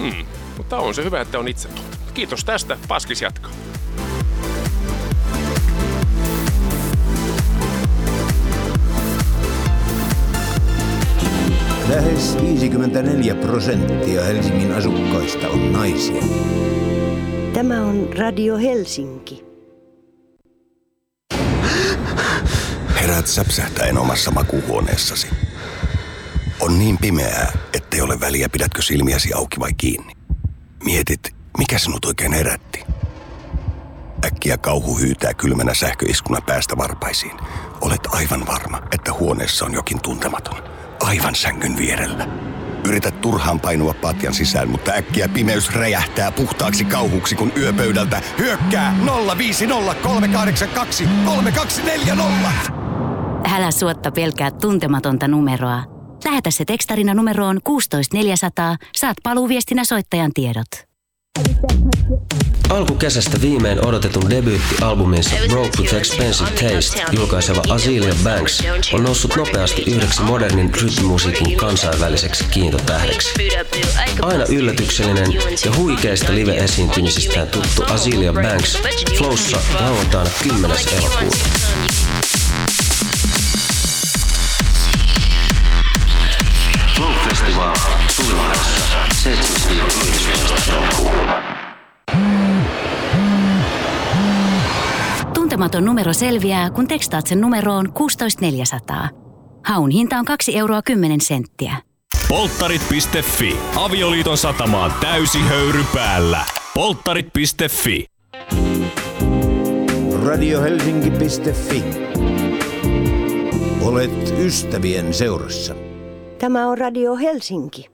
Hmm. Mutta on se hyvä, että on itse Kiitos tästä. Paskis jatkaa. Lähes 54 prosenttia Helsingin asukkaista on naisia. Tämä on Radio Helsinki. Herät säpsähtäen omassa makuuhuoneessasi. On niin pimeää, ettei ole väliä pidätkö silmiäsi auki vai kiinni. Mietit, mikä sinut oikein herätti. Äkkiä kauhu hyytää kylmänä sähköiskuna päästä varpaisiin. Olet aivan varma, että huoneessa on jokin tuntematon. Aivan sängyn vierellä. Yrität turhaan painua patjan sisään, mutta äkkiä pimeys räjähtää puhtaaksi kauhuksi, kun yöpöydältä hyökkää 050 3240. Älä suotta pelkää tuntematonta numeroa. Lähetä se tekstarina numeroon 16400, saat paluuviestinä soittajan tiedot. Alkukesästä viimein odotetun debyyttialbuminsa Broke with Expensive Taste julkaiseva Azealia Banks on noussut nopeasti yhdeksi modernin rytmimusiikin kansainväliseksi kiintotähdeksi. Aina yllätyksellinen ja huikeista live-esiintymisistään tuttu Azealia Banks Flowssa lauantaina 10. elokuuta. Festival Suvilahdessa 7-11. elokuuta. Tuntematon numero selviää, kun tekstaat sen numeroon 16400. Haun hinta on 2 euroa 10 senttiä. Polttarit.fi. Avioliiton satamaan täysi höyry päällä. Polttarit.fi. Radiohelsinki.fi. Olet ystävien seurassa. Tämä on Radio Helsinki.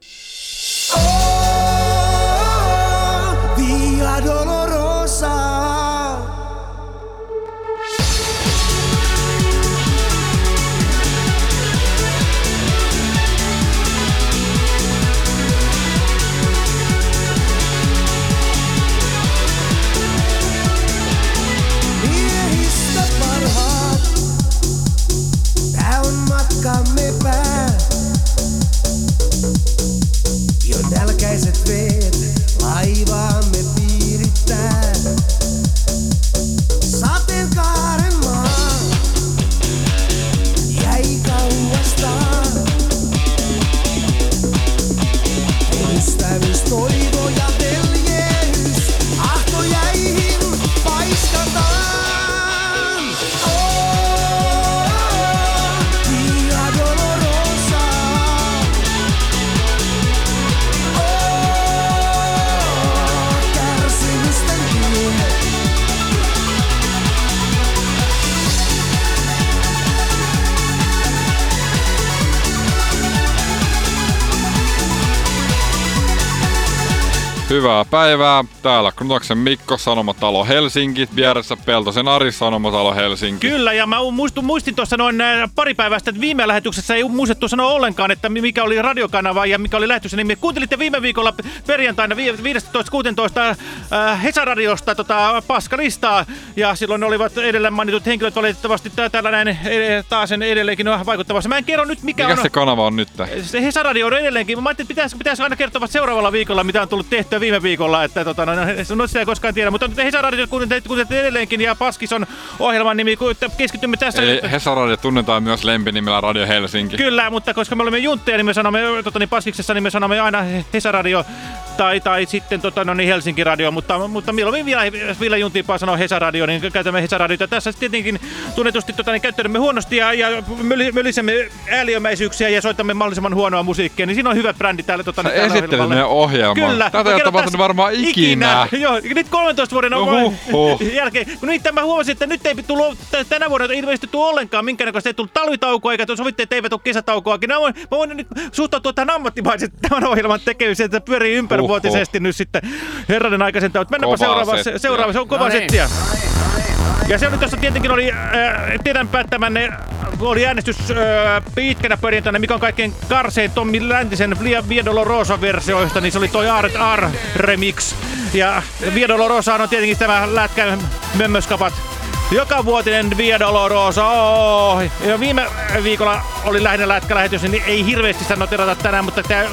Via Hyvää päivää. Täällä Knutaksen Mikko, Sanomatalo Helsinki. Vieressä Peltosen Ari, Sanomatalo Helsinki. Kyllä, ja mä muistin, muistin tuossa noin äh, pari päivää sitten, että viime lähetyksessä ei muistettu sanoa ollenkaan, että mikä oli radiokanava ja mikä oli lähetyksen nimi. Kuuntelitte viime viikolla perjantaina 15.16 äh, Hesaradiosta tota, paskalistaa, ja silloin olivat edellä mainitut henkilöt valitettavasti tää- täällä näin ed- taas sen edelleenkin on vaikuttavassa. Mä en kerro nyt, mikä, Mikä on... se kanava on nyt? Se Hesaradio on edelleenkin. Mä ajattelin, että pitäisi, pitäisi aina kertoa seuraavalla viikolla, mitä on tullut tehtyä viime viikolla. Että, tota, no, no, sitä ei koskaan tiedä. Mutta Hesaradio kuuntelette edelleenkin ja Paskis on ohjelman nimi. kun Keskitymme tässä Eli nyt- Hesaradio tunnetaan myös lempinimellä Radio Helsinki. Kyllä, mutta koska me olemme juntteja, niin me sanomme, tota, niin Paskiksessa, niin me sanomme aina Hesaradio tai, tai sitten tota, no niin Helsinki Radio, mutta, mutta mieluummin vielä, vielä juntiimpaa sanoa Hesaradio, niin käytämme Hesaradiota. Tässä tietenkin tunnetusti tota, niin käyttäydymme huonosti ja, ja mölisemme ääliömäisyyksiä ja soitamme mahdollisimman huonoa musiikkia, niin siinä on hyvä brändi täällä. Tota, niin, esittelet meidän ohjelmaa. Kyllä. Tätä Mä ei ole tässä varmaan ikinä. Joo, nyt 13 vuoden Huhhuh. jälkeen. Kun nyt mä huomasin, että nyt ei tullut tänä vuonna ilmeisesti tullut ollenkaan minkäännäköistä, ei tullut talvitaukoa eikä sovitte, että eivät ole kesätaukoakin. Mä voin, mä voin nyt suhtautua tähän ammattimaisesti tämän ohjelman tekemiseen, että pyörii ympärivuotisesti nyt sitten herranen aikaisen. Mennäänpä Kovaa seuraava, se, seuraava, se on kova No niin. settiä. Ja se oli tuossa tietenkin oli äh, teidän päättämänne oli äänestys äh, pitkänä perjantaina, mikä on kaikkein karsein Tommi Läntisen Via Dolorosa versioista, niin se oli toi Art R remix. Ja Via Dolorosa on tietenkin tämä lätkä mömmöskapat Joka vuotinen Via Dolorosa. Oh. Ja viime viikolla oli lähinnä lätkälähetys, niin ei hirveästi sitä noterata tänään, mutta tämä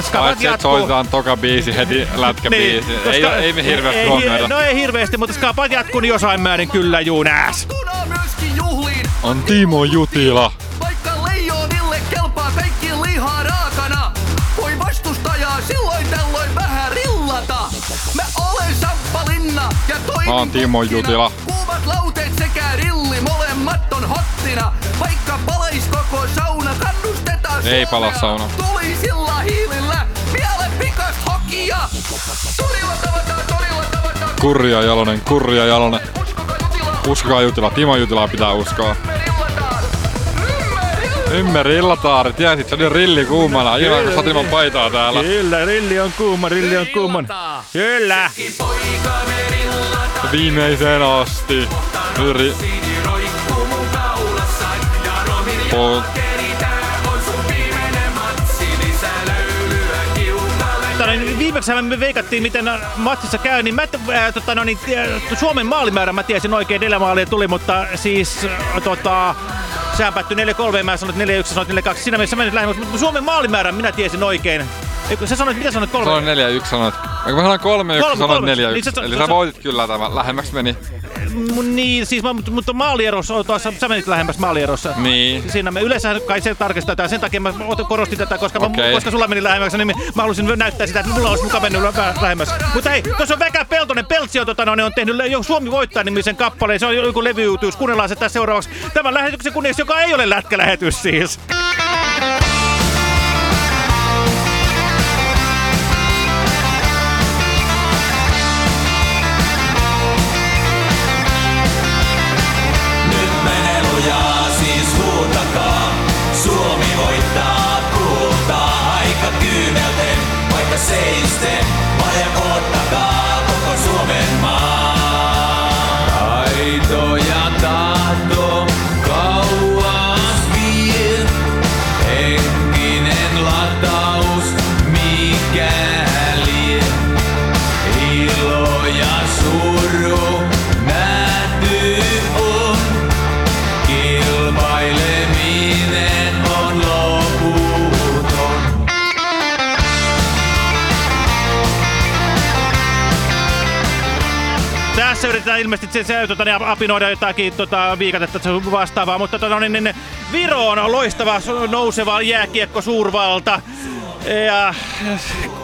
skavat Paitsi, että soitetaan toka biisi heti lätkäbiisi. Niin, ei, koska- ei me hirveästi ei, huomioida. No ei hirveästi, mutta skapat jatkuu niin jossain määrin kyllä juunäs. myöskin juhliin, On Timo Jutila. vaikka leijonille kelpaa kaikki lihaa raakana. Voi vastustajaa silloin tällöin vähän rillata. Mä olen Samppa Linna ja toimin Mä oon Timo. Jutila. Kuumat lauteet sekä rilli, molemmat on hottina. Vaikka palais koko sauna, kannustetaan Ei pala sauna. Tulisilla hiilillä, miele pikas hokia. Torilla tavataan, torilla tavataan. Kurja Jalonen, Kurja Jalonen. Uskokaa Jutila, Timo Jutilaa pitää uskoa. Ymme Rillataari, tiesit, se oli rilli kuumana. Ihan kun sat ilman paitaa täällä. Kyllä, rilli on kuuma, rilli on kuuma. Kyllä. Viimeiseen asti. Nyt ri... Po... Niin viimeksi me veikattiin, miten matsissa käy, niin mä, äh, tota, no, niin, Suomen maalimäärä mä tiesin oikein, neljä maalia tuli, mutta siis äh, tota, sehän päättyi 4-3, mä sanoin, että 4-1, sanoit 4-2. Siinä mielessä mä nyt lähemmäs, mutta Suomen maalimäärän minä tiesin oikein. Eikö, sä sanoit, mitä sanoit kolme? Sanoin 4 1 sanoit. Eikö mä sanoin 3 1 Kolme, sanoin kolme. 4 Niin 1. sä- Eli sä- voitit kyllä tämän. Lähemmäksi meni. M- Niin, siis, mä- mutta, maalierossa, on tuossa, sä menit lähemmäs maalierossa. Niin. Siinä me yleensä kai se tarkistetaan, sen takia mä korostin tätä, koska, mä, Okei. koska sulla meni lähemmäksi, niin mä halusin näyttää sitä, että mulla olisi muka mennyt vähän lähemmäs. Mutta hei, tuossa on Väkä Peltonen, Peltsi on, tota, no, ne on tehnyt jo Suomi voittaa nimisen kappaleen, se on joku levyytys, kuunnellaan se tässä seuraavaksi. Tämän lähetyksen kunniaksi, joka ei ole lätkälähetys siis. Ilmeisesti se, se, tota, niin apinoida jotakin tota, viikatetta vastaavaa, mutta tota, no, niin, niin, Viro on loistava nouseva jääkiekko suurvalta. Ja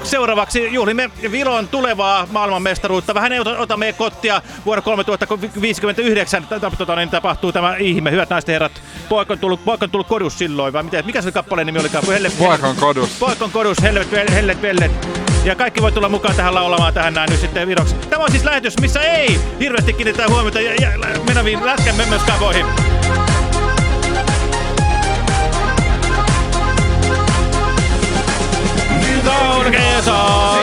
seuraavaksi juhlimme Viron tulevaa maailmanmestaruutta. Vähän ei ota- otamme kottia vuonna 3059. Tätä, tota, niin, tapahtuu tämä ihme. Hyvät naiset ja herrat. Poika on tullut, poika on tullut kodus silloin. Vai mitä, mikä se kappaleen nimi olikaan? Poika on kodus. Poika on kodus. Helvet, hellet, vellet. Ja kaikki voi tulla mukaan tähän laulamaan tähän näin nyt sitten viroksi. Tämä on siis lähetys, missä ei hirveästi kiinnitetään huomiota ja, ja meneviin lätkän mömmöskavoihin. Nyt on kesä,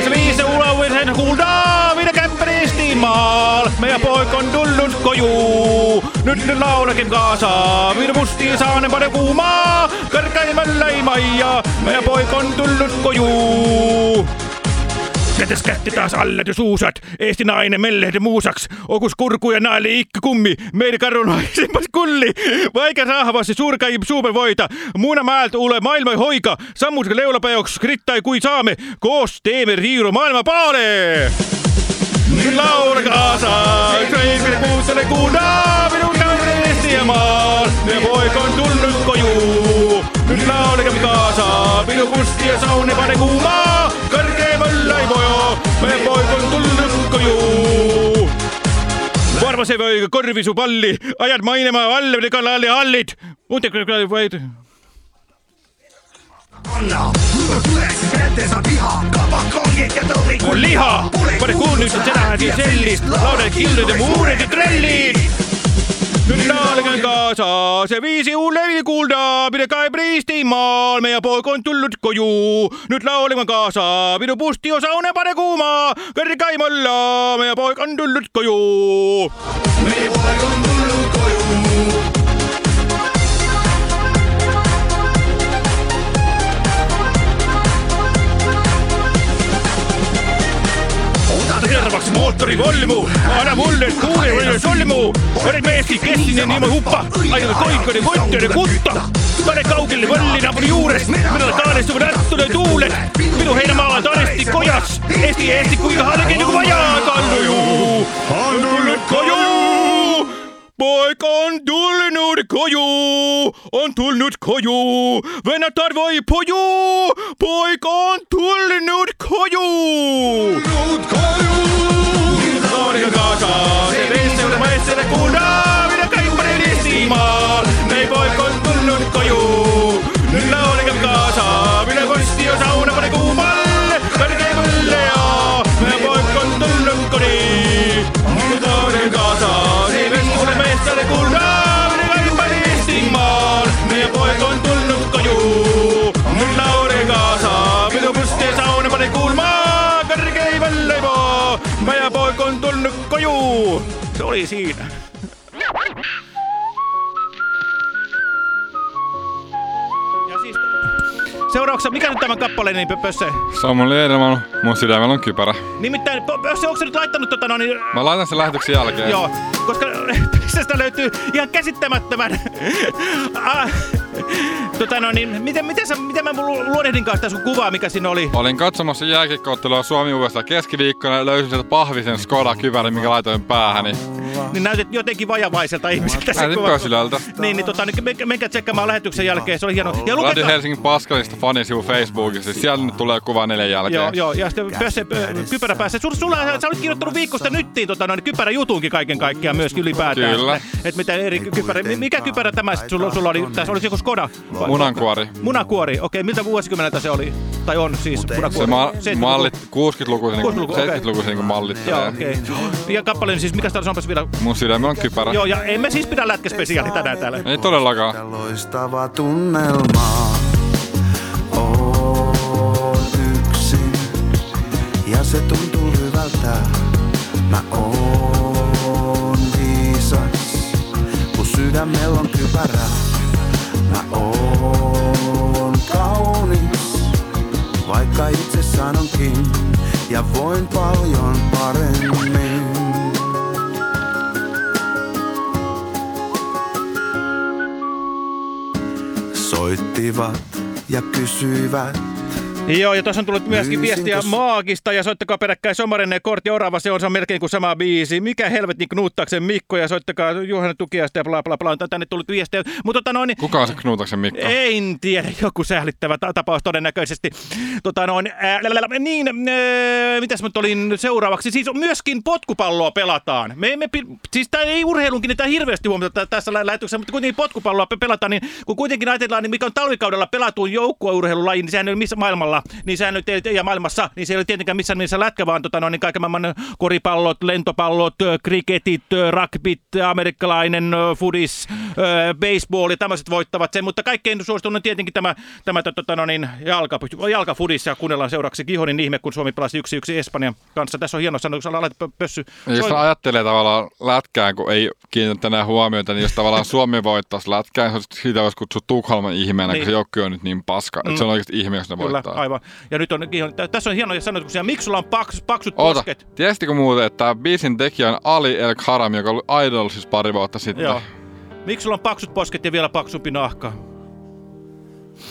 se viisi ulovisen huudaa, minä kämpäristiin maal. Meidän poika on tullut kojuu, nyt ne laulakin kaasaa. Minä mustiin saanen paljon kuumaa, karkaimällä ei maija. Meidän poika on tullut kojuu. Kätes kätti taas allet ja suusat. Eesti nainen mellehde muusaks. Okus kurku ja naali ikka kummi. Meidän karunaisimpas kulli. Vaikka rahvasi suurkai suume voita. Muuna määltä ule maailma hoika. Sammus leulapäjoks krittai kui saame. Koos teemme riiro maailma paale. Nyt laula kaasaa. Kreisille kuuntele kuunaa. Minun käynnisti ja maal. Ne poika on tullut kojuu. Nyt laulakem kaasaa. Minun kusti ja saune pane kuumaa. Karkeimmällä ei oo me poigun tulla koju. varvase või korvi su palli, ajad mainima allide kallale hallid. vaid. anna, tuleks kätte sa viha, kabakongid ja tõmmikud liha. pane kuulnud seda, nii sellist, laulet, kildude, muurid ja trellid nüüd naerge kaasa, see viisi uus levi kuulda, pide kaeb Eestimaal, meie poeg on tulnud koju. nüüd laulge kaasa, pidu pusti osa une pane kuuma, kõrgeim olla, meie poeg on tulnud koju. meie poeg on tulnud koju. karvaks mootori volmu, anna mulle kuulevõime solmu. oled mees, kes kestine niimoodi huppa, ainult koikoni konttori kutta. pane kaugele võlli nagu naabri juurest, millal taanes on rättude tuuled. minu heinamaa on taanesti kojas, Eesti, Eesti kui halge nagu vaja. Annu ju, Annu nüüd koju Poika on tullut koju, on tullut koju, Venatar voi poju, poika on tullut koju. Tullut koju, Norjan kanssa, se veisseude maisselle oli siinä. Ja siis Seuraavaksi, mikä nyt tämän kappaleen nimi, Pösse? Samuel Edelman, mun sydämellä on kypärä. Nimittäin, Pö- Pösse, onko nyt laittanut tota no niin... Mä laitan sen lähetyksen jälkeen. Joo, koska Pössestä löytyy ihan käsittämättömän... ah, tota no niin, miten, miten, sä, miten mä lu- luodehdinkaan sitä sun kuvaa, mikä siinä oli? Olin katsomassa jääkiekkoottelua Suomi USA keskiviikkona ja löysin sieltä pahvisen Skoda-kyvärin, minkä laitoin päähäni. Niin näytit jotenkin vajavaiselta ihmiseltä se kuva. pösylöltä. Niin, niin tota, niin men- menkää tsekkaamaan lähetyksen jälkeen, se oli hieno. Ja lukekaa... Helsingin Paskalista fanisivu Facebookissa, siellä nyt tulee kuva neljän jälkeen. Joo, joo, ja sitten Pösse, kypärä päässä. Sulla, sulla, sä olit kirjoittanut viikosta nyttiin tota, noin, kypärä jutunkin kaiken kaikkiaan myöskin ylipäätään. Kyllä. Et mitä eri kypärä, mikä kypärä tämä sitten sulla, sulla oli? Tässä oli joku Skoda? Vai- Munankuori. Munakuori, okei, miltä vuosikymmeneltä se oli? Tai on siis munakuori? Se ma- 70-luku. mallit 60-lukuisen, 60-luku, okei. 70-lukuisen niin mallit. Joo, okei. Ja kappaleen siis, mikä täällä sanopas vielä? Mun sydämellä on kypärä. Joo, ja emme siis pidä lätkäspesiaali tänään täällä. Ei todellakaan. Loistava tunnelma. Oon yksin ja se tuntuu hyvältä. Mä oon viisas, kun sydämellä on kypärä. Mä oon kaunis, vaikka itse sanonkin ja voin paljon paremmin. Soittivat ja kysyivät, Joo, ja tuossa on tullut myöskin Pyysinkö viestiä s- maagista ja soittakaa peräkkäin Somarenne kortti Orava, se on, se on melkein kuin sama biisi. Mikä helvetin Knuuttaksen Mikko ja soittakaa Juhana Tukiasta ja bla bla bla. On tänne tullut viestiä. Mutta tota noin, Kuka on se Knuutaksen Mikko? en tiedä, joku sählittävä ta- tapaus todennäköisesti. Tota noin, ää, lälälä, niin, ää, mitäs mä nyt olin seuraavaksi? Siis myöskin potkupalloa pelataan. Me emme, siis tää ei urheilun kiinnitä hirveästi huomiota tä- tässä lä- lähetyksessä, mutta kuitenkin potkupalloa pe- pelataan, niin kun kuitenkin ajatellaan, niin mikä on talvikaudella pelatuin joukkueurheilulaji, niin sehän ei ole missä maailmalla, niin sehän nyt ei, ja maailmassa, niin se ei ole tietenkään missään nimessä lätkä, vaan tota noin, niin kaiken maailman koripallot, lentopallot, kriketit, rugbyt, amerikkalainen fudis, baseball ja tämmöiset voittavat sen, mutta kaikkein suosituin on tietenkin tämä, tämä tota, no niin, jalka, jalkafudis ja kuunnellaan seuraavaksi Kihonin ihme, kun Suomi pelasi yksi yksi Espanjan kanssa. Tässä on hieno sanoa, kun pö- pössy. Ja jos ajattelee tavallaan lätkään, kun ei kiinnitä huomiota, niin jos tavallaan Suomi voittaisi lätkään, niin siitä voisi kutsua Tukholman ihmeenä, Niin. kun se joukkue on nyt niin paska. Mm. Että se on oikeasti ihme, jos ne Kyllä, voittaa. aivan. Ja nyt on, tä- tässä on hienoja sanotuksia. Miksi sulla on paks, paksut Oota, posket? tiestikö muuten, että tämä biisin tekijä on Ali El Kharam, joka oli Idol siis pari vuotta sitten. Joo. Miksi sulla on paksut posket ja vielä paksumpi nahka?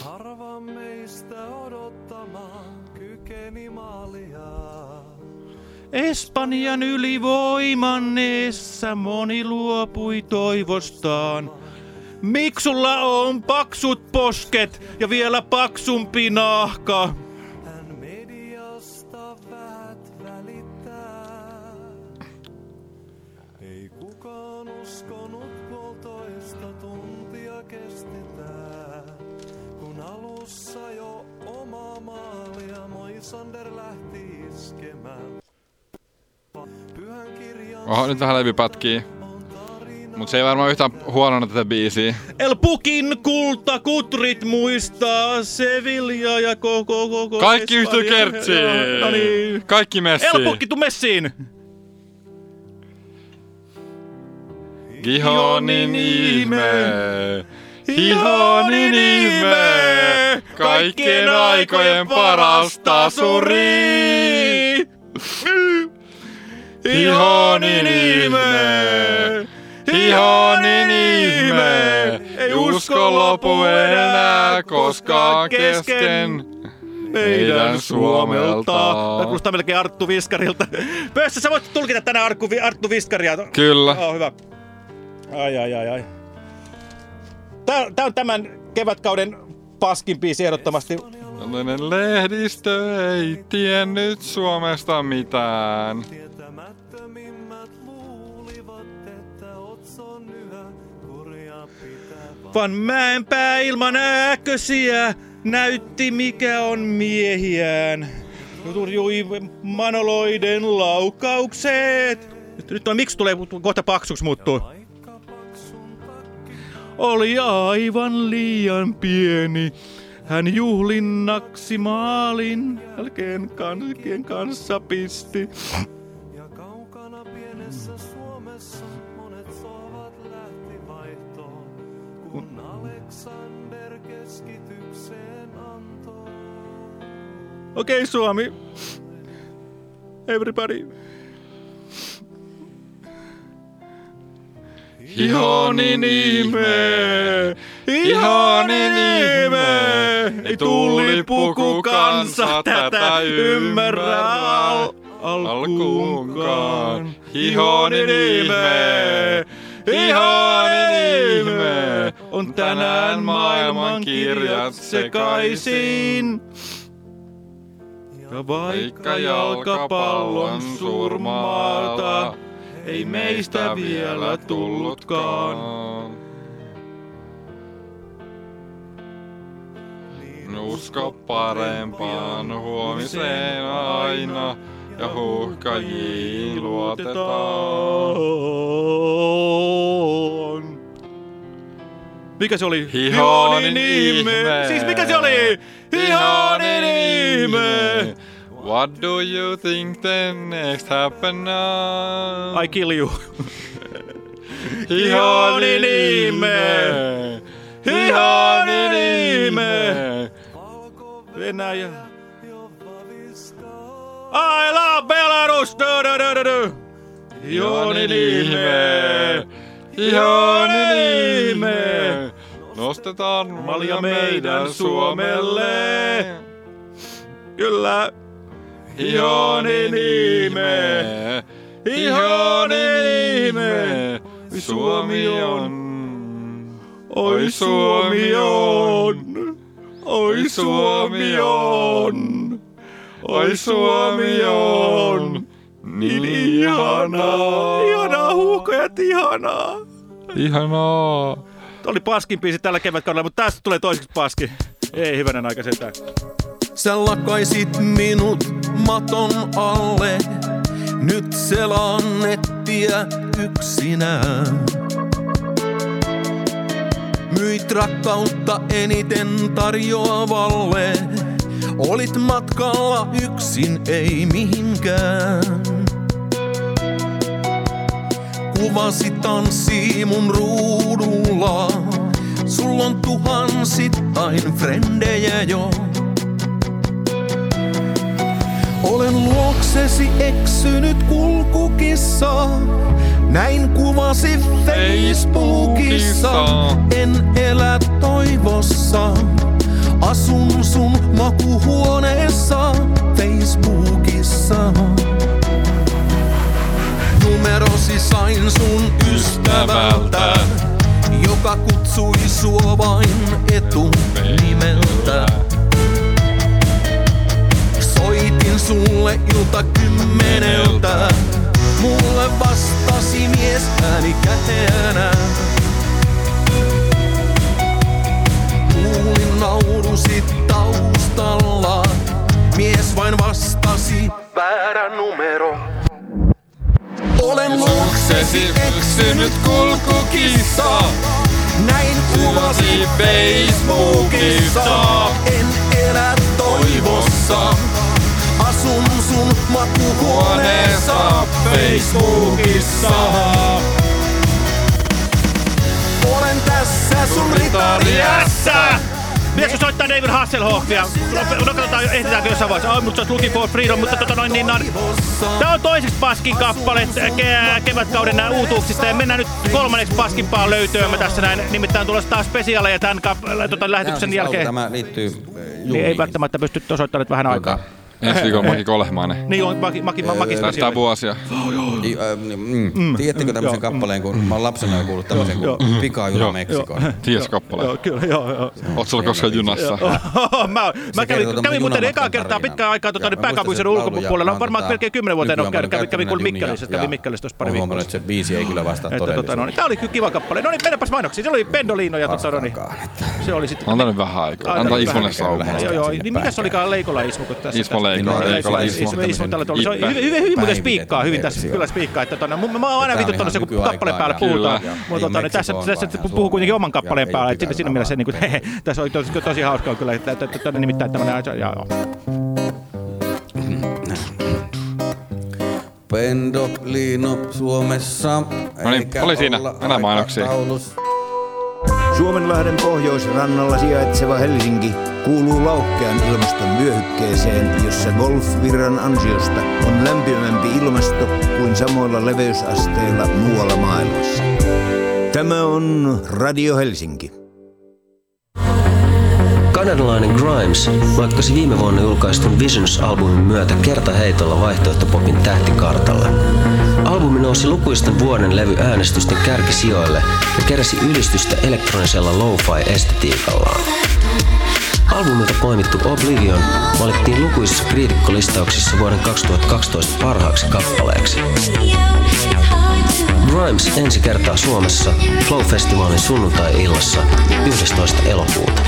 Harva meistä odottamaan kykeni maalia. Espanjan ylivoimanneessa moni luopui toivostaan. Miksi sulla on paksut posket ja vielä paksumpi nahka? Hän mediasta vähät välittää. Ei kukaan uskonut puolitoista tuntia kestetään. Kun alussa jo oma maalia Moisander lähti iskemään. Pyhän kirjan Oho, nyt vähän levy pätkii. Mut se ei varmaan yhtään huonona tätä biisiä. El Pukin kulta kutrit muistaa Sevilla ja koko koko Kaikki yhtyy kertsiin. No niin. Kaikki messiin. El Pukki, tuu messiin! Gihonin ihme. Gihonin ihme. Kaikkien aikojen paras tasuri. Hihonin ihme, hihonin ihme. Ei usko lopu enää koskaan kesken. Meidän Suomelta. Tämä kuulostaa melkein Arttu Viskarilta. Pössä, sä voit tulkita tänään Arttu, Arttu Viskaria. Kyllä. Oh, hyvä. Ai, ai, ai, ai. Tää, tää on tämän kevätkauden paskin biisi ehdottomasti. Tällainen lehdistö ei tiennyt Suomesta mitään. Van Mäenpää ilman ääkösiä näytti mikä on miehiään. Turjui manoloiden laukaukset. Nyt, nyt on, miksi tulee kohta paksuksi muuttuu? Oli aivan liian pieni. Hän juhlinnaksi maalin jälkeen kanssa pisti. Antoi. Okei okay, Suomi. Everybody. Ihonin ihme, ihonin ihme. Ei tuulipuku kansa tätä ymmärrä al- alkuunkaan. Ihonin ihme, ihonin ihme. On tänään maailman kirjat sekaisin. Ja vaikka jalkapallon surmaata ei meistä vielä tullutkaan. Usko parempaan huomiseen aina ja huuhkajiin luotetaan. Mikä se oli? Hihonin ihme. Siis mikä se oli? Hihonin ihme. What do you think the next happen now? I kill you. Hihonin ihme. Hihonin ihme. Venäjä. I love Belarus! Hihonin ihme. Hihonin ihme. Nostetaan malja meidän Suomelle. Kyllä. Hihonin ihme. Hihonin ihme. Suomi on. Oi Suomi on. Oi Suomi on. Oi Suomi on. Niin ihanaa. Ihanaa huuhkajat, ihanaa. Ihanaa. Tämä oli paskin biisi tällä kevätkaudella, mutta tästä tulee toiseksi paski. Ei hyvänen aika sentään. Sä lakaisit minut maton alle. Nyt selaan nettiä yksinään. Myit rakkautta eniten tarjoavalle. Olit matkalla yksin, ei mihinkään. Kuvasi tanssii mun ruudulla. Sulla on tuhansittain frendejä jo. Olen luoksesi eksynyt kulkukissa. Näin kuvasi Facebookissa. En elä toivossa. Asun sun makuhuoneessa Facebookissa. Numerosi sain sun ystävältä, joka kutsui sua vain etunimeltä. Soitin sulle ilta kymmeneltä, mulle vastasi mies ääni käteänä. Kuulin naurusit taustalla, mies vain vastasi väärä numero. Olen luoksesi eksynyt kulkukissa. Näin kuvasi Facebookissa. En elä toivossa. Asun sun makuhuoneessa Facebookissa. Olen tässä sun ritariässä. Pitäisikö soittaa David Hasselhoffia? No, katsotaan, ehditäänkö jossain vaiheessa. Oh, mutta se olisi Looking for Freedom, mutta tota noin niin... No, Tää on toiseksi paskin kappale ke kevätkauden nää uutuuksista ja mennään nyt kolmanneksi paskimpaan löytöön. Me tässä näin nimittäin tulossa taas spesiaaleja tämän tota, lähetyksen jälkeen. Tämä liittyy Niin ei välttämättä pysty osoittamaan vähän aikaa. Ensi viikolla Maki Kolehmainen. Niin on, Maki, Maki, Maki Tästä vuosia. Äh, mm, mm. Tiedättekö tämmöisen kappaleen, kun mä oon lapsena jo kuullut tämmöisen kuin Pikajuna Joo. Meksikoon. Ties kappale. Joo, kyllä, joo, joo. Oot sulla koskaan junassa? mä, mä kävin, muuten ekaa kertaa pitkään aikaa tota, Ja niin mä pääkaupunkiseudun muistan sen ulkopuolella. lauluja, Varmaan tota, melkein kymmenen vuoteen on käynyt. Kävin, käyttänyt Mikkelissä, kävin Mikkelissä tuossa pari viikkoa. että se biisi ei kyllä vastaa Että, tota, no, niin, todellisuutta. tää oli kyllä kiva kappale. No niin, mennäpäs mainoksiin. Se oli Pendolino ja tota, no, niin, se oli sitten... Antaa nyt vähän aikaa. Antaa Ismolle vähän saumaa. aikaa. Joo, joo. Niin mikäs olikaan Leikola Ismo? kun tässä- Ismo tässä- Niin. Ismo. Tällä. Se on Ippä. hyvin, hyvin, hyvin muuten spiikkaa, hyvin tässä kyllä spiikkaa. Että, tota, mä, oon aina vituttanut se, kun kappaleen päällä puhutaan. Kyllä. Mutta niin tässä, Meksikoon, tässä vaan puhuu kuitenkin oman kappaleen päällä. ole että Siinä, mielessä niin kuin, tässä oli tosi, tosi hauskaa kyllä. Että, että nimittäin tämmöinen asia. Joo. Pendolino Suomessa. No niin, oli siinä. mainoksiin. aikataulussa. Suomenlahden pohjoisrannalla sijaitseva Helsinki kuuluu laukkean ilmaston vyöhykkeeseen, jossa golfvirran ansiosta on lämpimämpi ilmasto kuin samoilla leveysasteilla muualla maailmassa. Tämä on Radio Helsinki. Kanadalainen Grimes vaikkasi viime vuonna julkaistun Visions-albumin myötä kertaheitolla vaihtoehtopopin tähtikartalle. Albumi nousi lukuisten vuoden levy äänestysten kärkisijoille ja keräsi ylistystä elektronisella lo-fi-estetiikallaan. Albumilta poimittu Oblivion valittiin lukuisissa kriitikkolistauksissa vuoden 2012 parhaaksi kappaleeksi. Grimes ensi kertaa Suomessa Flow-festivaalin sunnuntai-illassa 11. elokuuta.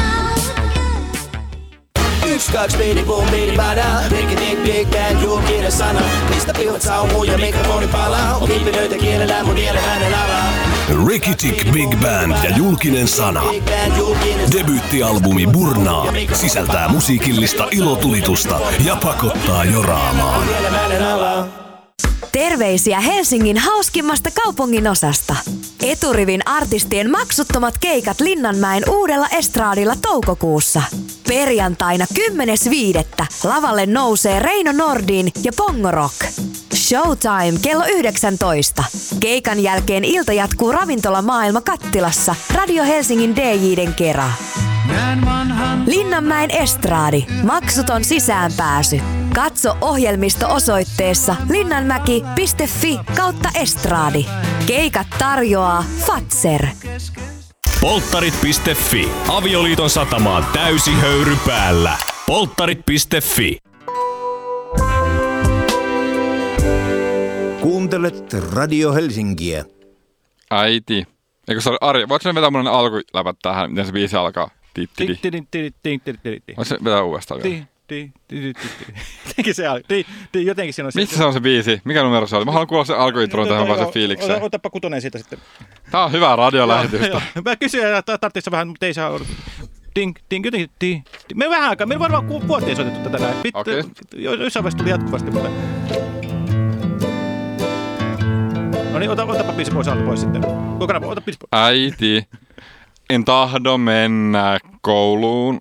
Yksi, kaksi, beidi, boom, beidi, bada Rikki, big band, julkinen sana Mistä pihot saumuu ja mikrofoni palaa On kippinöitä kielellä mun nielen äänen alaa Ricky Tick Big Band ja julkinen sana. Debyyttialbumi Burnaa sisältää musiikillista ilotulitusta ja pakottaa joraamaan. Terveisiä Helsingin hauskimmasta kaupungin osasta. Eturivin artistien maksuttomat keikat Linnanmäen uudella estraadilla toukokuussa. Perjantaina 10.5. lavalle nousee Reino Nordin ja Pongo Rock. Showtime kello 19. Keikan jälkeen ilta jatkuu ravintola Maailma Kattilassa Radio Helsingin DJiden kera. Linnanmäen estraadi. Maksuton sisäänpääsy. Katso ohjelmisto osoitteessa linnanmäki.fi kautta estraadi. Keikat tarjoaa Fatser. Polttarit.fi. Avioliiton satamaan täysi höyry päällä. Polttarit.fi. Kuuntelet Radio Helsinkiä. Äiti. Eikö se ole Ari? Voitko se vetää mun alkuläpät tähän, miten se biisi alkaa? Voitko se vetää uudestaan vielä? Jotenkin se ting, Jotenkin siinä on Missä se on se biisi? Mikä numero se oli? Mä haluan kuulla se alkuintron tähän vaan se Ota- fiilikseen. Otapa kutonen siitä sitten. Tää on hyvää radiolähetystä. Mä kysyin, että tarvitsisi vähän, mutta ei saa olla. Ting, ting, jotenkin, ting. ting. Me vähän aikaa, me varmaan ku- vuoteen soitettu tätä näin. Okei. jo- Jossain vaiheessa tuli jatkuvasti mulle. No niin, ota, otapa biisi pois alta pois sitten. Kokonaan, ota biisi pois. Äiti, en tahdo mennä kouluun.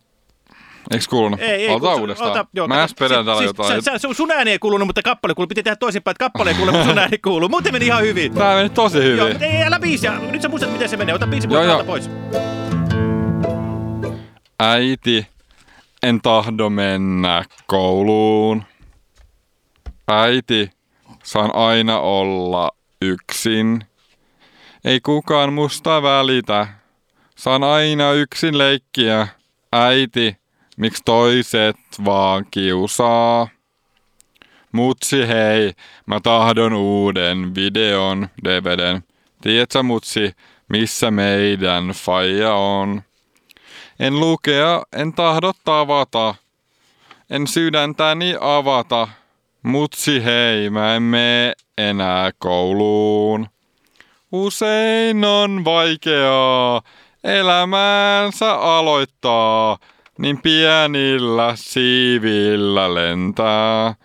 Eiks kuulunut? Ei, ei. Kun- uudestaan. ota- joo, Mä kato, äs perään täällä siis- jotain. Sä, sä, sun ääni ei kuulunut, mutta kappale kuuluu. Piti tehdä toisinpäin, että kappale ei kuulu, mutta sun ääni kuuluu. Muuten meni ihan hyvin. Tää meni tosi hyvin. Joo, mutta ei, älä biisiä. Nyt sä muistat, miten se menee. Ota biisi Joo, pois joo. alta pois. Äiti, en tahdo mennä kouluun. Äiti, saan aina olla yksin. Ei kukaan musta välitä. Saan aina yksin leikkiä. Äiti, miksi toiset vaan kiusaa? Mutsi hei, mä tahdon uuden videon, DVDn. Tiedätkö mutsi, missä meidän faija on? En lukea, en tahdo tavata. En sydäntäni avata. Mutsi hei, mä en mene enää kouluun. Usein on vaikeaa elämäänsä aloittaa, niin pienillä siivillä lentää.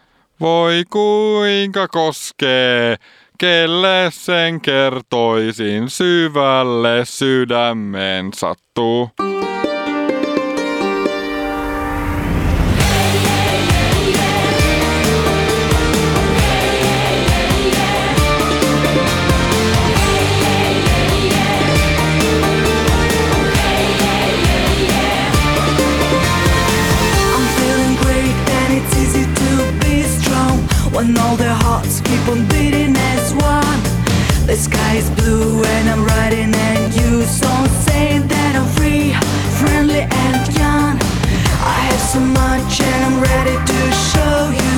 Voi kuinka koskee, kelle sen kertoisin, syvälle sydämeen sattuu. All their hearts keep on beating as one. The sky is blue and I'm riding and you so saying that I'm free, friendly and young. I have so much and I'm ready to show you.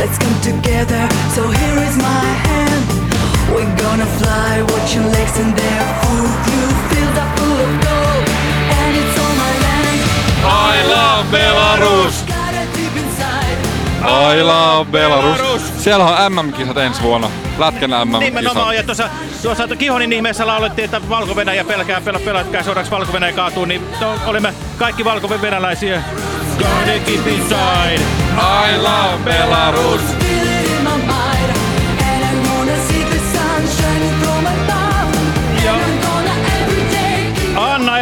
Let's come together, so here is my hand. We're gonna fly, watching lakes and their food. You feel that full of gold, and it's on my land. I love Belarus! I love Belarus. Siellä on MM-kisat ensi vuonna. Lätkän MM-kisat. Nimenomaan, ja tuossa, tuossa Kihonin ihmeessä laulettiin, että Valko-Venäjä pelkää, pel, pelatkaa seuraavaksi Valko-Venäjä kaatuu, niin to, olemme kaikki valko-venäläisiä. Gotta keep inside. I love Belarus.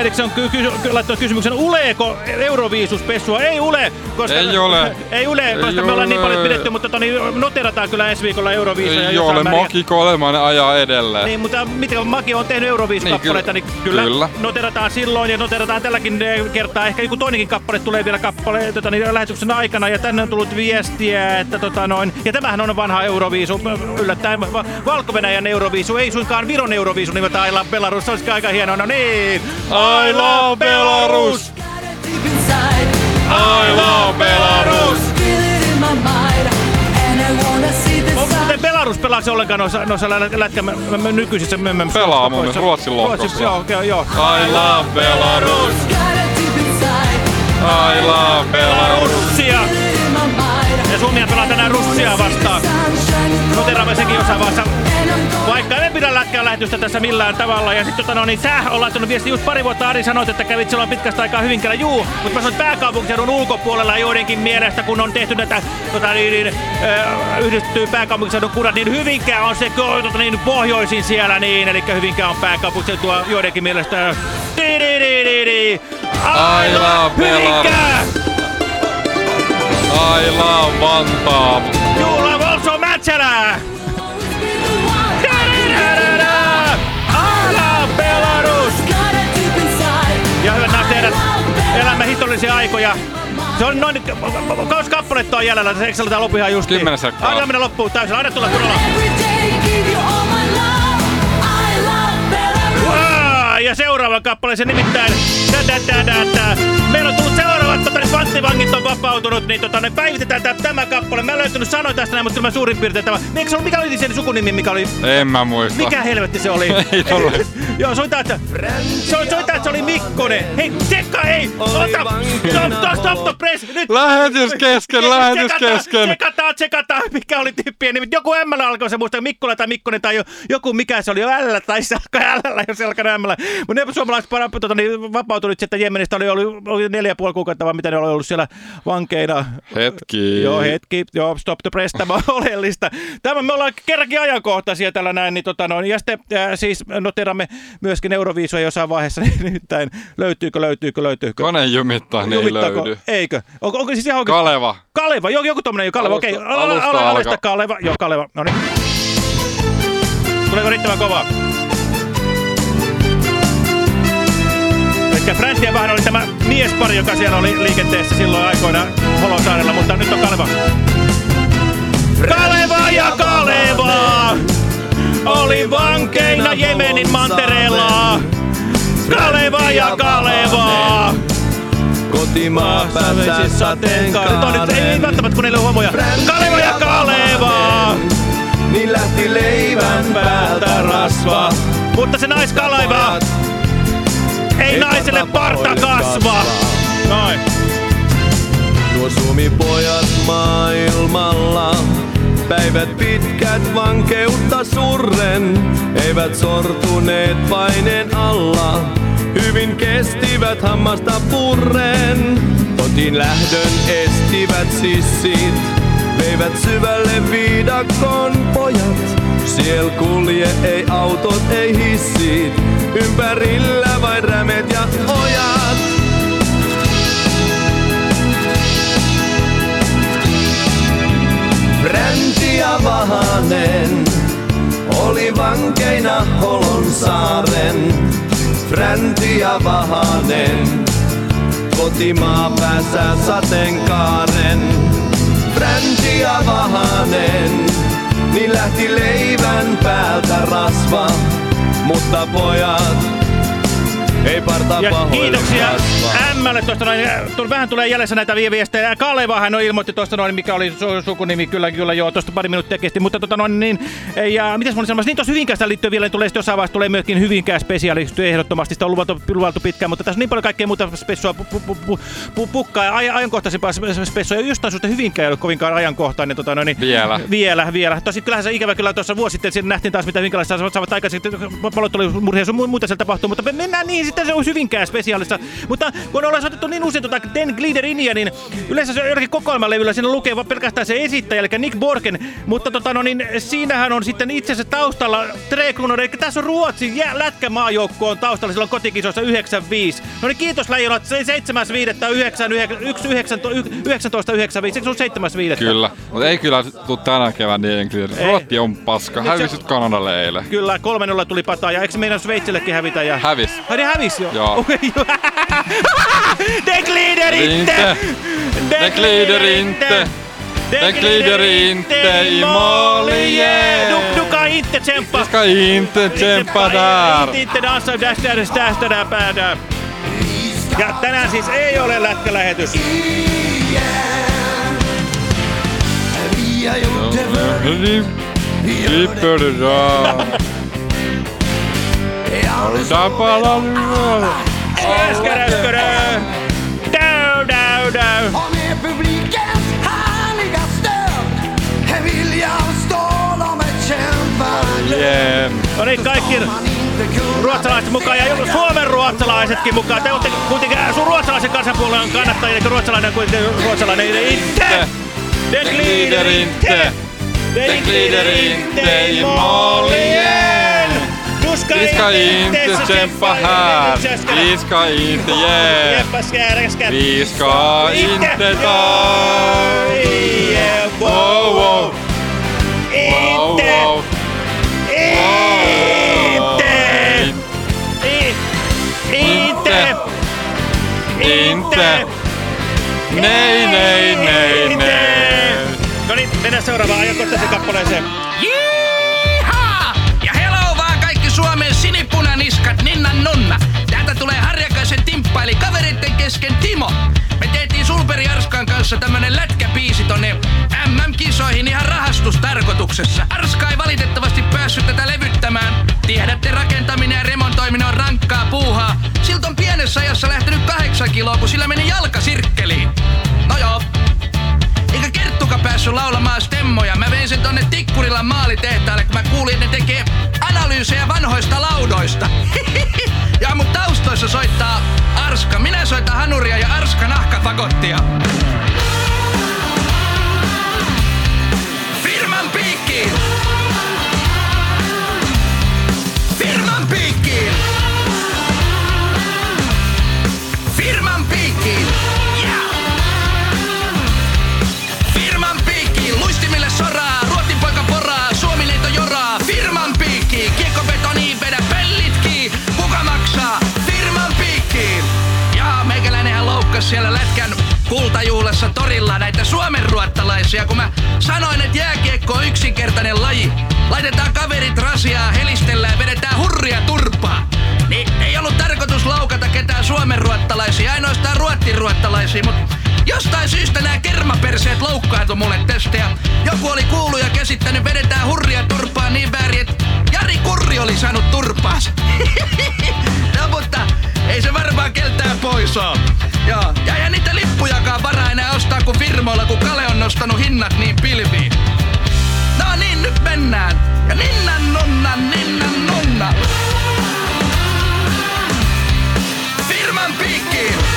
Eriksson ky- ky- laittoi kysymyksen, uleeko Euroviisuspessua? Ei ule, koska Ei ole. Ei ule, Ei koska me ollaan niin ole. paljon pidetty, mutta toni, noterataan kyllä ensi viikolla Euroviisuja. Ei ole, määrin. Maki Kolemainen ajaa edelleen. Niin, mutta miten Maki on tehnyt Euroviisukappaleita, niin, Niin, kyllä, kyllä. noterataan silloin ja noterataan tälläkin kertaa. Ehkä joku toinenkin kappale tulee vielä kappale tota, niin, lähetyksen aikana ja tänne on tullut viestiä, että tota noin, ja tämähän on vanha Euroviisu, yllättäen va- Valko-Venäjän Euroviisu, ei suinkaan Viron Euroviisu nimeltä I Love Belarus, se olisikin aika hienoa, no niin, I Love Belarus! I love Belarus! Muuten Belarus pelaako se ollenkaan noissa, noissa lä- lätkä, nykyisissä MM Pelaa mun mielestä Ruotsin lohkossa. Joo, joo, joo. I love Belarus! I love Belarus! Russia! Ja Suomi pelaa tänään Russia vastaan. Noteraamme sekin jossain vaiheessa. Vaikka emme pidä lätkää lähetystä tässä millään tavalla. Ja sitten tota, no, niin sä on laittanut viesti just pari vuotta Ari sanoit, että kävit silloin pitkästä aikaa Hyvinkäällä. Juu, mutta mä sanoin pääkaupunkiseudun ulkopuolella joidenkin mielestä, kun on tehty näitä tota, niin, niin, äh, yhdistettyä pääkaupunkiseudun kunnat, niin Hyvinkää on se tota, niin, pohjoisin siellä, niin, eli Hyvinkää on pääkaupunkiseutua joidenkin mielestä. Di, di, di, di, di. I love Hyvinkää! I love Vantaa. Historiallisia aikoja. Se on noin, kaus kappaletta on jäljellä, se eikö se ole tää loppu ihan justiin? Kymmenen sekkaa. Aina mennä loppuun täysin, aina tulla kunnolla. Seuraava kappale, se nimittäin... Tä, tä, tä, tä, tä. Meillä on tullut seuraavat, tota, panttivangit on vapautunut, niin tota, ne päivitetään tää, tämä kappale. Mä en löytänyt sanoja tästä näin, mutta kyllä mä suurin piirtein tämä. Mikä, se oli, mikä oli sen sukunimi, mikä oli... En mä muista. Mikä helvetti se oli? Ei ole. Joo, soita, että... So, soita, että se oli Mikkonen. Hei, tsekka, ei! Ota! Stop, stop, stop, stop, press! Nyt! Lähetys kesken, lähetys kesken. Tsekataan, tsekataan, mikä oli tyyppien nimi. Joku M alkoi se muista, Mikkola tai Mikkonen tai jo, joku, mikä se oli, jo L tai se alkoi L, jos se alkoi M. Mutta suomalaiset para, tota, niin, vapautuneet sieltä Jemenistä, oli, oli, oli neljä ja puoli kuukautta, vai mitä ne oli ollut siellä vankeina. Hetki. Joo, hetki. Joo, stop the press, tämä on oleellista. Tämä me ollaan kerrankin ajankohtaisia tällä näin, niin tota noin. Ja sitten äh, siis noteramme myöskin Euroviisua jossain vaiheessa, niin löytyykö, löytyykö, löytyykö. Kone jumittaa, niin ei löydy. Eikö? Onko, onko siis ihan oikein? Kaleva. Kaleva, joku, joku tommonen Kaleva, okei. Alusta- Okay. alusta Ala, alesta alkaa. Kaleva, joo Kaleva, no niin. Tuleeko riittävän kovaa? Eli Fräntiä vähän oli tämä miespari, joka siellä oli liikenteessä silloin aikoina Holosaarella, mutta nyt on Kaleva. Kaleva ja Kaleva oli vankeina Jemenin mantereella. Kaleva ja Kaleva. Kotimaa päässä sateenkaaren. Nyt on nyt, ei välttämättä kun ei ole huomoja. Kaleva ja Kaleva. Niin lähti leivän päältä rasva. Mutta se naiskaleva ei naiselle parta kasva. Noin. Nuo Suomi-pojat maailmalla, päivät pitkät vankeutta surren, eivät sortuneet paineen alla, hyvin kestivät hammasta purren. Kotiin lähdön estivät sissit, veivät syvälle viidakon pojat. Siel kulje ei autot, ei hissit, ympärillä vain rämet ja ojat. Bränti ja Vahanen oli vankeina Holon saaren. Fränti ja Vahanen, kotimaa päässä sateenkaaren. Fränti ja Vahanen, lähti leivän päältä rasva, mutta pojat ei parta Ja kiitoksia. Mlle tuosta noin. Tuon vähän tulee jäljessä näitä vie- viestejä. Kalevahan on ilmoitti tuosta noin, mikä oli su sukunimi. Kyllä, kyllä joo. Tuosta pari minuuttia kesti. Mutta tota noin, niin, ja mitäs mä olin sanomassa? Niin tuossa Hyvinkäästä liittyen vielä niin tulee sitten jossain vaiheessa tulee myöskin Hyvinkää spesiaalisti ehdottomasti. Sitä on luvattu, luvattu pitkään, mutta tässä on niin paljon kaikkea muuta spessua, pu, pu, pu, pu, pu, pukkaa ja aj- ajankohtaisempaa sp- spessua. Ja jostain syystä Hyvinkää ei ole kovinkaan ajankohtainen. Tota noin, niin, Vielä. Vielä, vielä. Tosi kyllähän se ikävä kyllä tuossa vuosi sitten siinä nähtiin taas, mitä hyvinkälaiset saavat, saavat aikaisemmin. Palot oli murhia sun mu- muuta siellä tapahtuu, mutta me mennään niin sitten se on hyvinkään spesiaalissa. Mutta kun ollaan soitettu niin usein tuota Den Gliederinia, niin yleensä se on jollakin kokoelmalevyllä siinä lukee vaan pelkästään se esittäjä, eli Nick Borgen. Mutta tota, no, niin, siinähän on sitten itse asiassa taustalla Tre Kronor, eli tässä on Ruotsin lätkämaajoukko on taustalla silloin kotikisoissa 95. No niin kiitos Leijonat, 7.5.1995, eikö se on 7.5? Kyllä, mutta ei kyllä tuu tänä kevään niin kyllä. Ei. Ruotti on paska. Se- Hävisit Kanadalle eilen. Kyllä, 3-0 tuli pataa ja eikö meidän Sveitsillekin hävitä? Ja... Hävis. Ai ne hävis jo? Joo. Okei, joo. De glider inte! De glider inte! De glider inte i mål igen! Du, du kan inte kämpa! Vi ska inte kämpa där! Inte, inte dansa där, där, där, där. Ja tänään siis ei ole lätkälähetys. Slipper du då? Hålla pallan Äskärä, äskärä! Dau, dau, dau! Med publikens härliga stöd vill jag stå med kämpa Igen. No niin, kaikki ruotsalaiset mukaan ja Suomen ruotsalaisetkin mukaan. Te olette kuitenkin äh, sun ruotsalaisen kansanpuolueen kannattajia, eli ruotsalainen on kuitenkin ruotsalainen. Inte! Det glider inte! Det glider inte i mål igen! Du ska Vi ska inte kämpa här. Vi Vi ska inte ge. Jeppa, skär, skär. Vi ska inte ta. Wow, wow. Wow. Inte! Inte. Nej, nej, nej, nej. No niin, mennään seuraavaan ajankohtaiseen kappaleeseen. Täältä tulee Harjakaisen timppa eli kavereitten kesken Timo. Me tehtiin Sulperi Arskan kanssa tämmönen lätkäbiisi tonne MM-kisoihin ihan rahastustarkoituksessa. Arska ei valitettavasti päässyt tätä levyttämään. Tiedätte, rakentaminen ja remontoiminen on rankkaa puuhaa. Siltä on pienessä ajassa lähtenyt kahdeksan kiloa, kun sillä meni jalka sirkkeliin. No joo, eikä Kerttuka päässyt laulamaan stemmoja. Mä vein sen tonne Tikkurilan maalitehtaalle, kun mä kuulin, että ne tekee analyysejä vanhoista laudoista. ja mun taustoissa soittaa Arska. Minä soitan hanuria ja Arska nahkapakottia. Firman piikkiin! Firman piikkiin! Torilla näitä suomenruottalaisia, kun mä sanoin, että jääkiekko on yksinkertainen laji. Laitetaan kaverit rasiaa, helistellään ja vedetään hurria turpaa. Niin ei ollut tarkoitus loukata ketään suomenruottalaisia, ainoastaan ruottiruottalaisia, mutta Jostain syystä nämä kermaperseet loukkaantui mulle tästä ja joku oli kuullut ja käsittänyt vedetään hurria turpaa niin väärin, että Jari Kurri oli saanut turpaansa. no mutta ei se varmaan keltään pois oo. Joo, ja ei niitä lippujakaan varaa enää kuin firmoilla, kun Kale on nostanut hinnat niin pilviin. No niin, nyt mennään. Ja ninnan nonna, ninnan nonna. Firman piikkiin.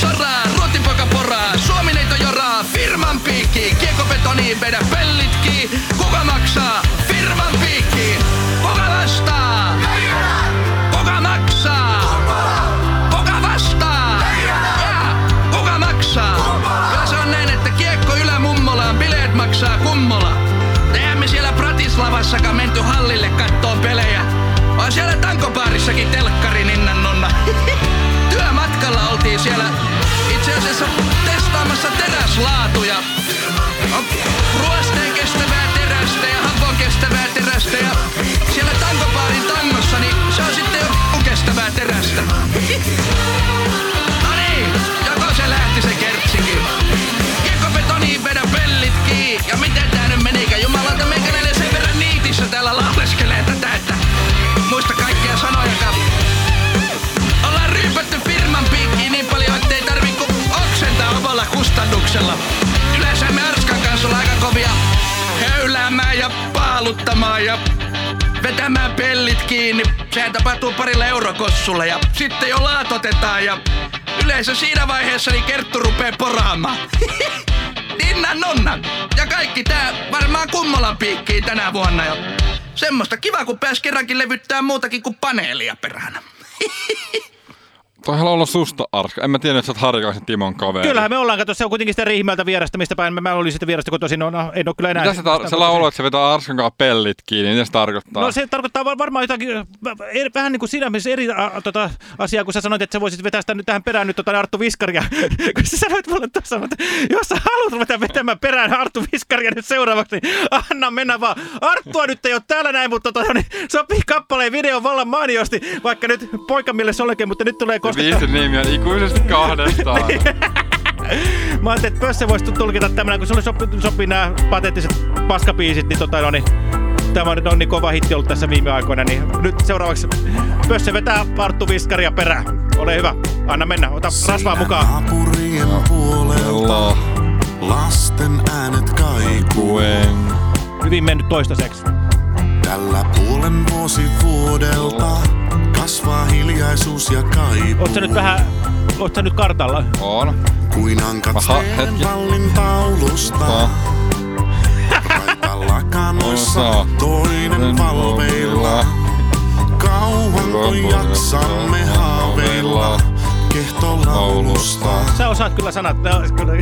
soraa, ruotin poika poraa, suomineito joraa, firman piikki, kiekopetoniin vedä pellitki, kuka maksaa? Firman piikki, kuka vastaa? Kuka maksaa? Kuka vastaa? Ja kuka maksaa? Kyllä se on näin, että kiekko ylä mummolaan, bileet maksaa kummola. Teemme siellä Pratislavassakaan menty hallille kattoon pelejä, vaan siellä tankopaarissakin telkka slide eurokossulla ja sitten jo laatotetaan ja yleensä siinä vaiheessa niin Kerttu rupee poraamaan. Ninna nonna. Ja kaikki tää varmaan kummolan piikkiin tänä vuonna ja semmoista kiva kun pääs kerrankin levyttää muutakin kuin paneelia perään. Toi olla susta Arska. En mä tiedä, että sä oot Harjakaisen Timon kaveri. Kyllähän me ollaan, kato, se on kuitenkin sitä Riihimäeltä vierestä, mistä päin mä, mä olin sitä vierestä, kun tosin no, no, en ole kyllä enää. Mitä se, tar- se laulu, että se vetää Arskan kanssa pellit kiinni, mitä se tarkoittaa? No se tarkoittaa var- varmaan jotakin, vähän niin kuin siinä mielessä eri a, tota, asiaa, kun sä sanoit, että sä voisit vetää sitä nyt tähän perään nyt tota, Arttu Viskaria. kun sä sanoit mulle tuossa, että jos sä haluat ruveta vetämään perään Arttu Viskaria nyt seuraavaksi, niin anna mennä vaan. Arttua nyt ei ole täällä näin, mutta tota, niin sopii kappaleen video vallan mainiosti, vaikka nyt poikamille se olekin, mutta nyt tulee koska... Biisin nimi on ikuisesti kahdestaan. Mä ajattelin, että Pösse voisi tulkita tämmönen, kun sulle sopii, sopii nämä patettiset paskapiisit, niin tota no niin, tämä on, on niin kova hitti ollut tässä viime aikoina, niin nyt seuraavaksi Pösse vetää Arttu Viskaria perään. Ole hyvä, anna mennä, ota rasvaa mukaan. Naapurien puolelta lasten äänet kaikuen. Hyvin mennyt toistaiseksi. Tällä puolen vuosi vuodelta kasvaa hiljaisuus ja kaipuu. Oot sä nyt vähän, oot sä nyt kartalla? On. Kuin ankat Aha, hetki. Vallin taulusta. Raita lakanoissa toinen valveilla. Kauan kuin jaksamme haaveilla kehtolaulusta. Sä osaat kyllä sanat, ne on kyllä...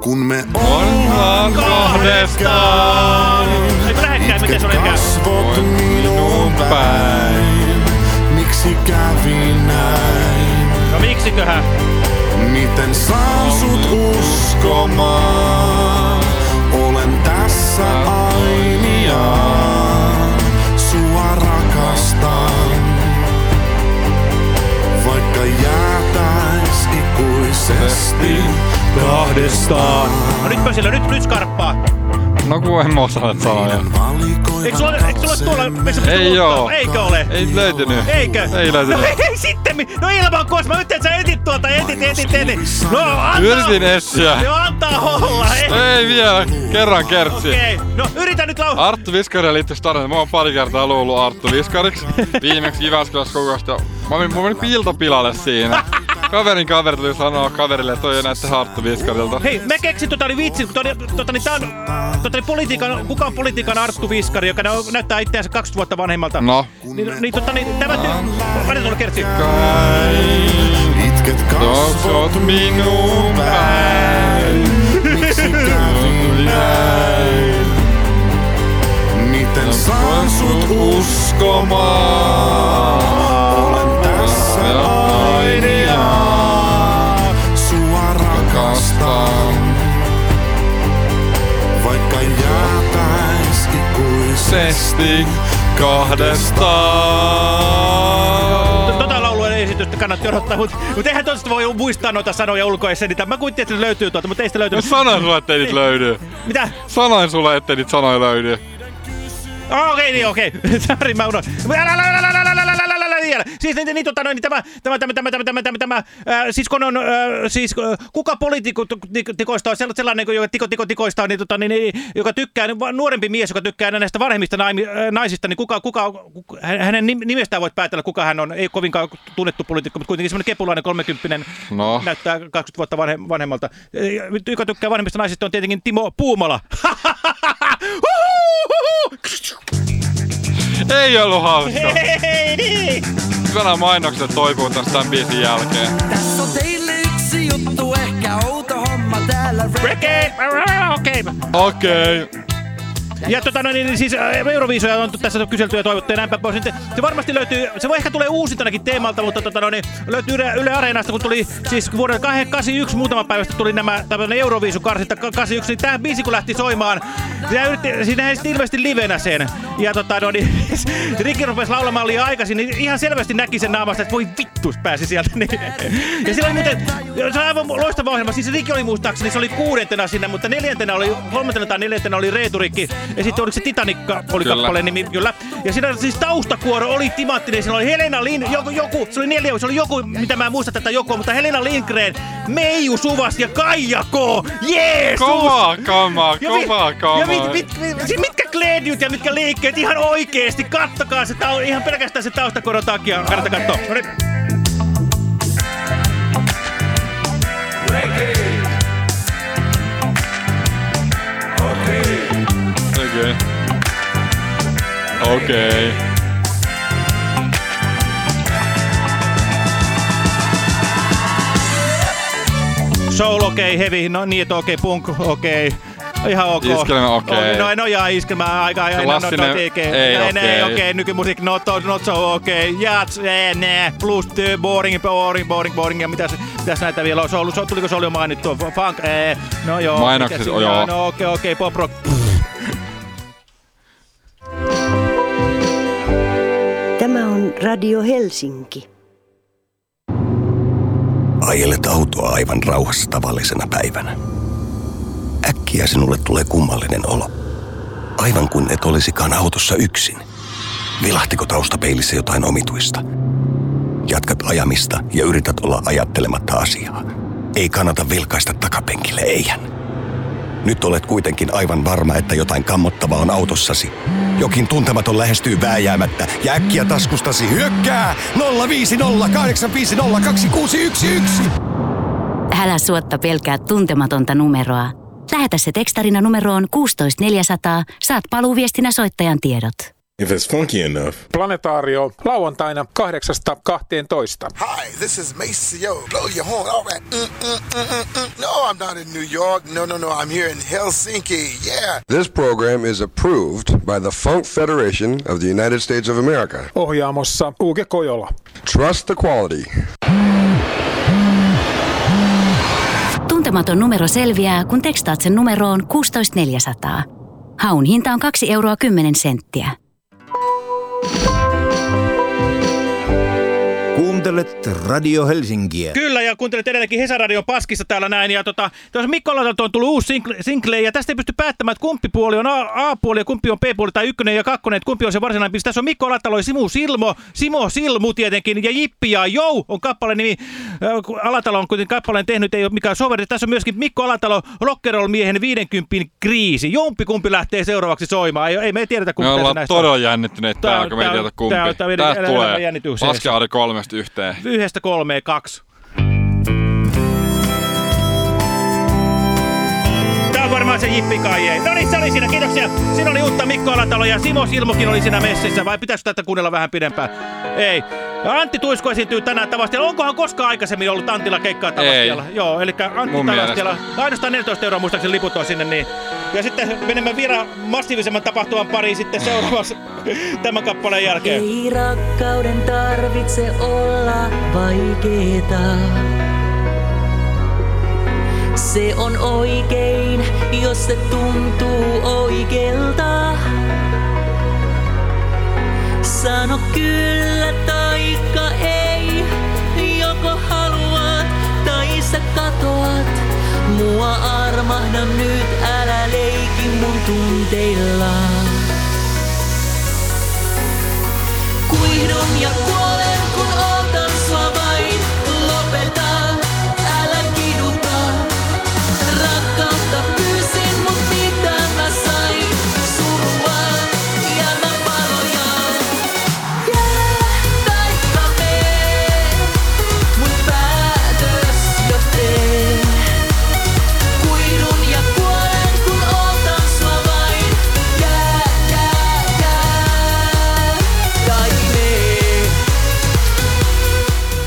Kun me ollaan kahdestaan. Eikö lähekkään, miten se oli käy? kasvot minun päin. Miksi kävi näin? No miksiköhän? Miten saan sut uskomaan? Olen tässä ainiaan. Sua rakastan. Vaikka jäätäis ikuisesti kahdestaan. No nyt Pösillä, nyt, nyt skarppaa. No kun en mä osaa sanoa. Eikö sulla, eikö sulla tuolla... eikö sulla Ei oo. Eikö ole? Ei löytynyt. Eikö? Ei löytynyt. No ei sitten! mi- No ilman koos, mä yritin, että sä etit tuolta, etit, etit, etit. No antaa... Yritin etsiä. No antaa olla. Ei, Ei vielä. Kerran kertsi. Okei, no yritä nyt lau... Arttu Viskaria liittyisi tarina. Mä oon pari kertaa luullut Arttu Viskariksi. Viimeksi Jyväskylässä kokoista. Mä menin, mä menin piiltopilalle siinä. Kaverin kaveri tuli sanoa kaverille, että toi näyttää Arttu Viskarilta. Hei, mä keksin tota niin vitsi, kun tota, tota, niin, tää on, tota, niin politiikan, kuka on politiikan Arttu Viskari, joka nä- näyttää itseänsä 20 vuotta vanhemmalta. No. Niin, niin tota, niin, tämä ty... Anna tuolla kertsi. Itket kasvot minun päin. Miksi kävi näin? Miten saan sut uskomaan? Ikuisesti kahdestaan. Tota laulua esitystä kannatti odottaa, mutta mut eihän tosta voi muistaa noita sanoja ulkoissa. Niin mä kuittin, että se löytyy tuolta, mutta ei sitä löytynyt. sanoin sulle, ettei niitä löydy. Mitä? Sanoin sulle, ettei niitä sanoja löydy. Okei, niin okei. Sari, mä unohdin. Älä, älä, älä, älä, älä, vielä. Siis niin, niin, tota, niin tämä, tämä, tämä, tämä, tämä, tämä, tämä, tämä, ää, siis kun on, ää, siis kuka poliitikko tikoista on sella- sellainen, joka tiko, tiko, tikoista, niin, tota, niin, niin, joka tykkää, niin nuorempi mies, joka tykkää näistä vanhemmista naisista, niin kuka, kuka, kuka, hänen nim- nimestään voit päätellä, kuka hän on. Ei kovinkaan tunnettu poliitikko, mutta kuitenkin semmoinen kepulainen 30 No. näyttää 20 vuotta vanhe, vanhemmalta. Joka tykkää vanhemmista naisista on tietenkin Timo Puumala. Ei ollut hauska. Hei, niin! Hyvänä mainokset toipuu tästä tämän biisin jälkeen. Tässä on teille yksi juttu, ehkä outo homma täällä! Okei. Okei. Ja tota, no, niin, siis ä, Euroviisuja on tässä kyselty ja toivottu ja näinpä pois. Nyt Se varmasti löytyy, se voi ehkä tulee uusintanakin teemalta, mutta tota, no, niin, löytyy Yle, Yle Areenasta, kun tuli siis vuoden 81 muutama päivästä tuli nämä Euroviisukarsinta 81, niin tämä biisi kun lähti soimaan, siinä, yritti, siinä ei ilmeisesti livenä sen. Ja tota, no, niin, Rikki rupesi laulamaan liian aikaisin, niin ihan selvästi näki sen naamasta, että voi vittus pääsi sieltä. Niin. Ja siellä oli muuten, se on aivan loistava ohjelma, siis Rikki oli muistaakseni, se oli kuudentena sinne, mutta neljäntenä oli, kolmantena tai neljäntenä oli Reetu Rikki. Ja sitten oliko se Titanikka, oli Kyllä. kappaleen nimi, kyllä. Ja siinä siis taustakuoro oli timanttinen, siinä oli Helena Lind, joku, joku, se oli neljä, se oli joku, mitä mä en muista tätä joku, mutta Helena Lindgren, Meiju Suvas ja Kaija K. Jeesus! Kovaa kamaa, Ja vi- kovaa kamaa. Ja mit, mit, mit, siis mitkä kleedjut ja mitkä liikkeet, ihan oikeesti, kattokaa se, tau, ihan pelkästään se taustakoron takia, kannattaa katsoa. No niin. Okei. Okei. Soul okei, okay, heavy, no niin, okei, okay, punk okei. Okay. Ihan ok. Iskelmä okei. No, no jaa, iskelmä aika, aika, no, no, no, Klassinen ei, ei ei, okei. okei. okei, nykymusiikki, not, not so okei. Okay. Jats, ee, ne, plus, ty, boring, boring, boring, boring, ja mitäs, mitäs näitä vielä on? Soul, so, tuliko Soul jo mainittua? Funk, ee, no joo. Mainokset, joo. No okei, okay, okei, okay, pop rock. Tämä Radio Helsinki. Ajelet autoa aivan rauhassa tavallisena päivänä. Äkkiä sinulle tulee kummallinen olo. Aivan kuin et olisikaan autossa yksin. Vilahtiko taustapeilissä jotain omituista? Jatkat ajamista ja yrität olla ajattelematta asiaa. Ei kannata vilkaista takapenkille, eihän. Nyt olet kuitenkin aivan varma, että jotain kammottavaa on autossasi. Jokin tuntematon lähestyy vääjäämättä ja äkkiä taskustasi hyökkää 050 Älä suotta pelkää tuntematonta numeroa. Lähetä se tekstarina numeroon 16400, saat paluuviestinä soittajan tiedot. If it's funky enough. Planetaario lauantaina 8.12. Hi, this is Maceo. Blow your horn. All right. Mm, mm, mm, mm, mm. No, I'm not in New York. No, no, no. I'm here in Helsinki. Yeah. This program is approved by the Funk Federation of the United States of America. Ohjaamossa Uke Kojola. Trust the quality. Tuntematon numero selviää, kun tekstaat sen numeroon 16400. Haun hinta on 2 euroa 10 senttiä. Oh, Kuuntelet Radio Helsinkiä. Kyllä, ja kuuntelet edelleenkin Hesaradion paskissa täällä näin. Ja tota, tuossa Mikko Alatalta on tullut uusi single, single, ja tästä ei pysty päättämään, että kumpi puoli on A-puoli ja kumpi on B-puoli tai ykkönen ja kakkonen, että kumpi on se varsinainen biisi. Tässä on Mikko Alatalo ja Simu Silmo, Simo Silmu tietenkin, ja Jippi ja Jou on kappaleen nimi. Äh, Alatalo on kuitenkin kappaleen tehnyt, ei ole mikään soveri. Tässä on myöskin Mikko Alatalo, rock'n'roll miehen 50 kriisi. Jompi kumpi lähtee seuraavaksi soimaan. Ei, ei me ei tiedetä Me kumpi ollaan näistä todella on. jännittyneitä Tää- täällä, kun me ei tää- tiedä kumpi. tää- tää- Tästä elämän tulee. jännitykseen. Laske kolmesta yhteen. Yhdestä kolmeen kaksi. Varmaan se Jippi kai ei. No niin, se oli siinä. Kiitoksia. Siinä oli uutta Mikko Alatalo ja Simo Silmukin oli siinä messissä. Vai pitäisikö tätä kuunnella vähän pidempään? Ei. Ja Antti Tuisko esiintyy tänään Tavastialla. Onkohan koskaan aikaisemmin ollut Antilla keikkaa Tavastialla? Joo, eli Antti Mun Tavastialla. Ainoastaan 14 euroa muistaakseni liput on sinne. Niin. Ja sitten menemme vielä massiivisemman tapahtuman pariin sitten seuraavaksi tämän kappaleen jälkeen. Ei rakkauden tarvitse olla vaikeeta. Se on oikein, jos se tuntuu oikeelta. Sano kyllä taikka ei, joko haluat tai sä katoat. Mua armahda nyt, älä leiki mun tunteilla. Kuihdun ja kuolen,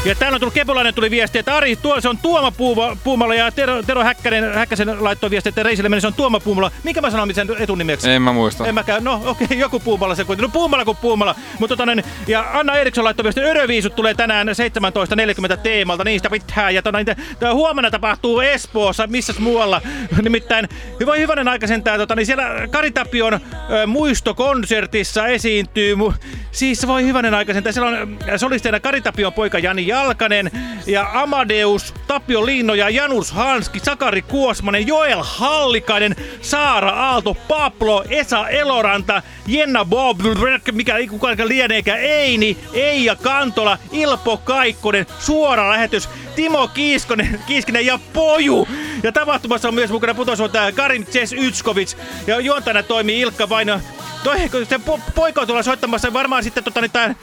Antero Kepolainen tuli viesti, että Ari, tuo, se on Tuoma Puuma, Puumala ja Tero, Tero Häkkänen, Häkkäsen laittoi viesti, että reisille meni, se on Tuoma Puumala. Minkä mä sanon sen etunimeksi? En mä muista. En mäkään. No okei, okay, joku Puumala se kuitenkin. No Puumala kuin Puumala. Mutta tota, niin, ja Anna Eriksson laittoi viesti, Öröviisut tulee tänään 17.40 teemalta, niistä pitää. Ja tota, niin, tää huomenna tapahtuu Espoossa, missäs muualla. Nimittäin, hyvä hyvänen aika sentään, tota, niin siellä Kari Tapion ö, muistokonsertissa esiintyy. Mu siis voi hyvänen aika sentään, siellä on ö, solisteina Kari Tapion poika Jani Jalkanen ja Amadeus, Tapio Liinno ja Janus Hanski, Sakari Kuosmanen, Joel Hallikainen, Saara Aalto, Pablo, Esa Eloranta, Jenna Bob, mikä ei kukaan lieneekä, Eini, Eija Kantola, Ilpo Kaikkonen, suora lähetys, Timo Kiiskonen, Kiiskinen ja Poju. Ja tapahtumassa on myös mukana putosuotaja Karin Ches Ytskovits ja juontajana toimii Ilkka Vaino. Toi, se po poika on tuolla soittamassa, varmaan sitten tota, niin, tää,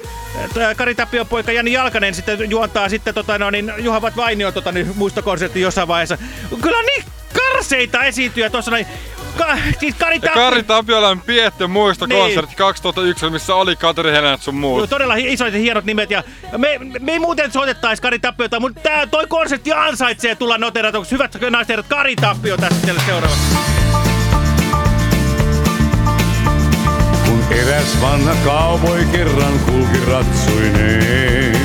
tää Kari Tapion poika Jani Jalkanen sitten juontaa sitten tota, no, niin, Juha Vainio tota, niin, muistokonsertti jossain vaiheessa. Kyllä niin karseita esiintyjä tuossa noin. Ka siis Kari Tapio... Kari Tapiolan Pietty muistokonsertti Niin. 2001, missä oli Katri Helena sun muut. Joo, Todella isot ja hienot nimet ja me, me ei muuten soitettaisi Kari Tappiota, mutta tää, toi konsertti ansaitsee tulla noteratuksi. Hyvät naiset herrat, Kari Tappio tästä teille seuraavaksi. Eräs vanha kauvoi kerran kulki ratsuineen.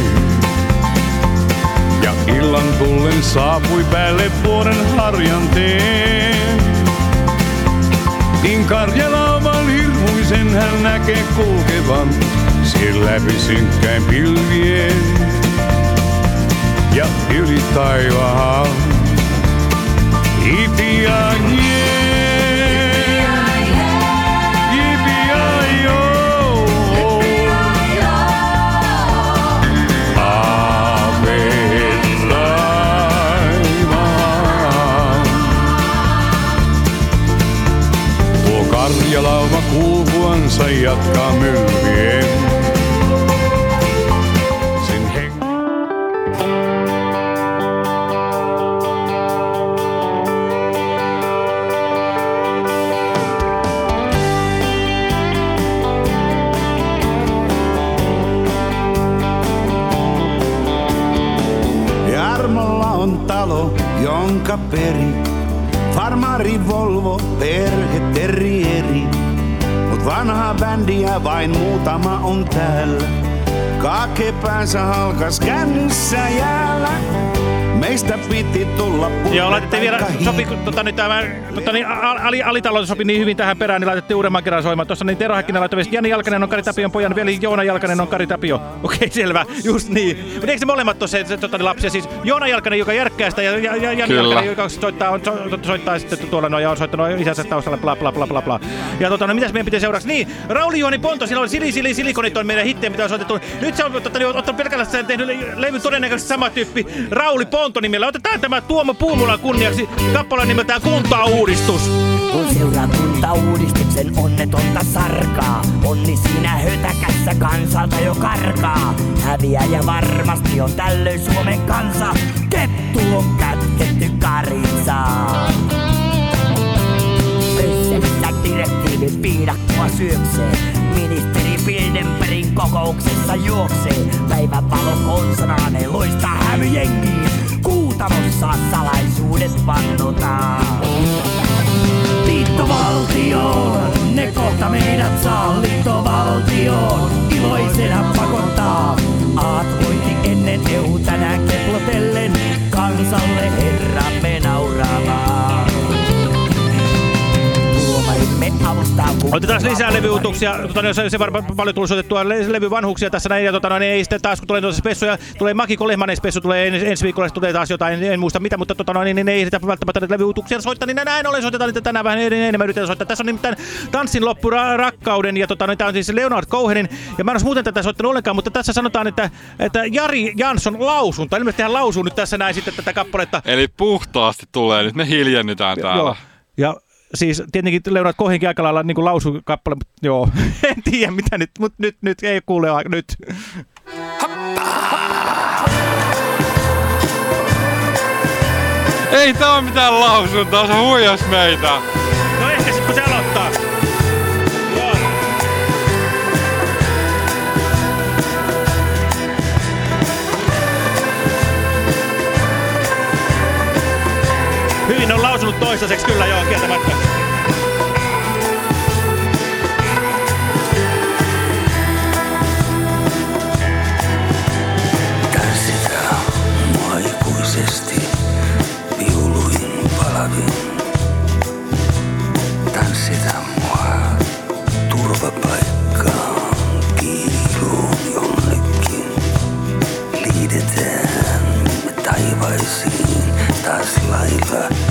Ja illan tullen saapui päälle vuoden harjanteen. Niin Karjalaavan hirmuisen hän näkee kulkevan, siellä läpi synkkäin pilvien. Ja yli taivaan, ipiajien. Tuo karjalauma kuuluansa jatkaa mylvien. On jonka peri. Farmari Volvo, perhe terrieri. Vanha bändiä vain muutama on täällä. Kake päänsä halkas kännissä jäällä. Meistä piti tulla Joo, laitettiin vielä, sopi, tota, niin, tämä, tota, niin, al- ali, alitalo sopi niin hyvin tähän perään, niin laitettiin uudemman kerran soimaan. Tuossa niin Tero Häkkinen laittoi Jani Jalkanen on Kari Tapion pojan veli, Joona Jalkanen on Kari Tapio. Okei, selvä, just niin. Mutta eikö se molemmat ole se, se tota, niin, lapsia? Siis Joona Jalkanen, joka järkkäästä, ja, ja, ja Jani Kyllä. Jalkanen, joka soittaa, on, so, soittaa sitten tuolla noin, ja on soittanut isänsä taustalla, bla bla bla bla bla. Ja tota, no, mitäs meidän pitää seuraavaksi? Niin, Rauli Juhani Ponto, sillä on Sili Sili Silikonit on meidän hittejä, mitä on soitettu. Nyt se on tota, niin, ottanut pelkästään tehnyt levy todennäköisesti sama tyyppi Rauli Ponto nimellä. Otetaan tämä Tuomo Puumulan kunniaksi kappaleen nimeltään Kuntauudistus. Kun seuraa kuntauudistuksen onnetonta sarkaa, onni siinä hötäkässä kansalta jo karkaa. Häviäjä varmasti on tällöin Suomen kansa, kettu on kätketty karitsaan. Brysselissä direktiivin piidakkoa syöksee. Ministeri Bildenbergin kokouksessa juoksee. Päivän valo konsonaan loista hävyjengiin. Kuutamossa salaisuudet vannotaan. Liittovaltioon, ne kohta meidät saa liittovaltioon. Iloisena pakottaa. Aatvointi ennen EU tänään keplotellen. Kansalle herramme Otetaan lisää levyuutuksia. Tota, niin se, se varmaan paljon tullut soitettua le levyvanhuksia tässä näin. Ja tota, no, niin ei sitten taas kun tulee tuossa spessuja, tulee Makiko Lehmanen spessu, tulee ens, ensi viikolla tulee taas jotain, en, en muista mitä, mutta tota, no, niin, niin, ei sitä välttämättä näitä levyuutuksia soittaa, niin näin ollen soitetaan niitä tänään vähän en- enemmän yritetään soittaa. Tässä on nimittäin Tanssin loppu ra rakkauden ja tota, no, tämä on siis Leonard Cohenin. Ja mä en olisi muuten tätä soittanut ollenkaan, mutta tässä sanotaan, että, että Jari Jansson lausunto. Ilmeisesti hän lausuu nyt tässä näin sitten tätä kappaletta. Eli puhtaasti tulee nyt, me hiljennytään täällä. Joo. Ja siis tietenkin Leonard Cohenkin aika lailla niin lausu kappale, mutta joo, en tiedä mitä nyt, mutta nyt, nyt ei kuule nyt. Ei tää oo mitään lausuntaa, se huijas meitä. Lausunut toistaiseksi kyllä joo, kieltämättä. Palavin. Liidetään me taas lailla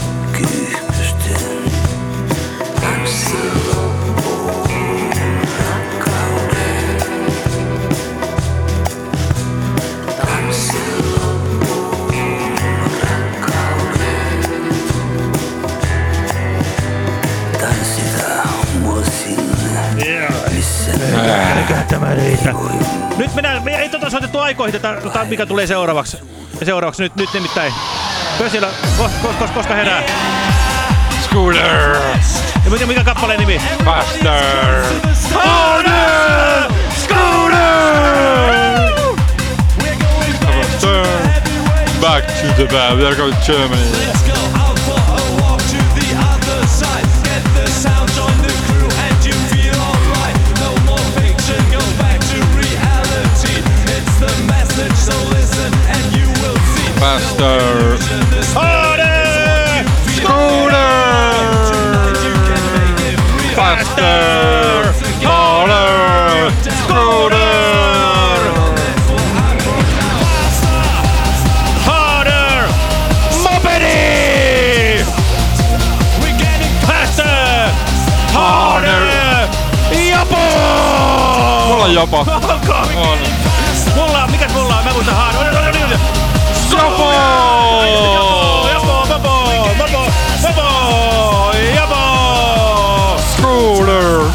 Nyt mennään, me ei tota soitettu aikoihin tätä, tota, mikä tulee seuraavaksi. Ja seuraavaksi nyt, nyt nimittäin. Pösillä, kos, kos, kos, koska herää? Scooter! Ja mikä, mikä kappaleen nimi? Faster! Harder! Scooter! Faster! Back to the band. We are going to Germany. Faster! Harder! Scooter! Faster! Harder! Scooter! Harder! Mopedi! Faster! Harder! Jopo! Mulla on jopa. Onko? On. Mulla on, mikäs mulla on? Mä muistan Harder. Scooter!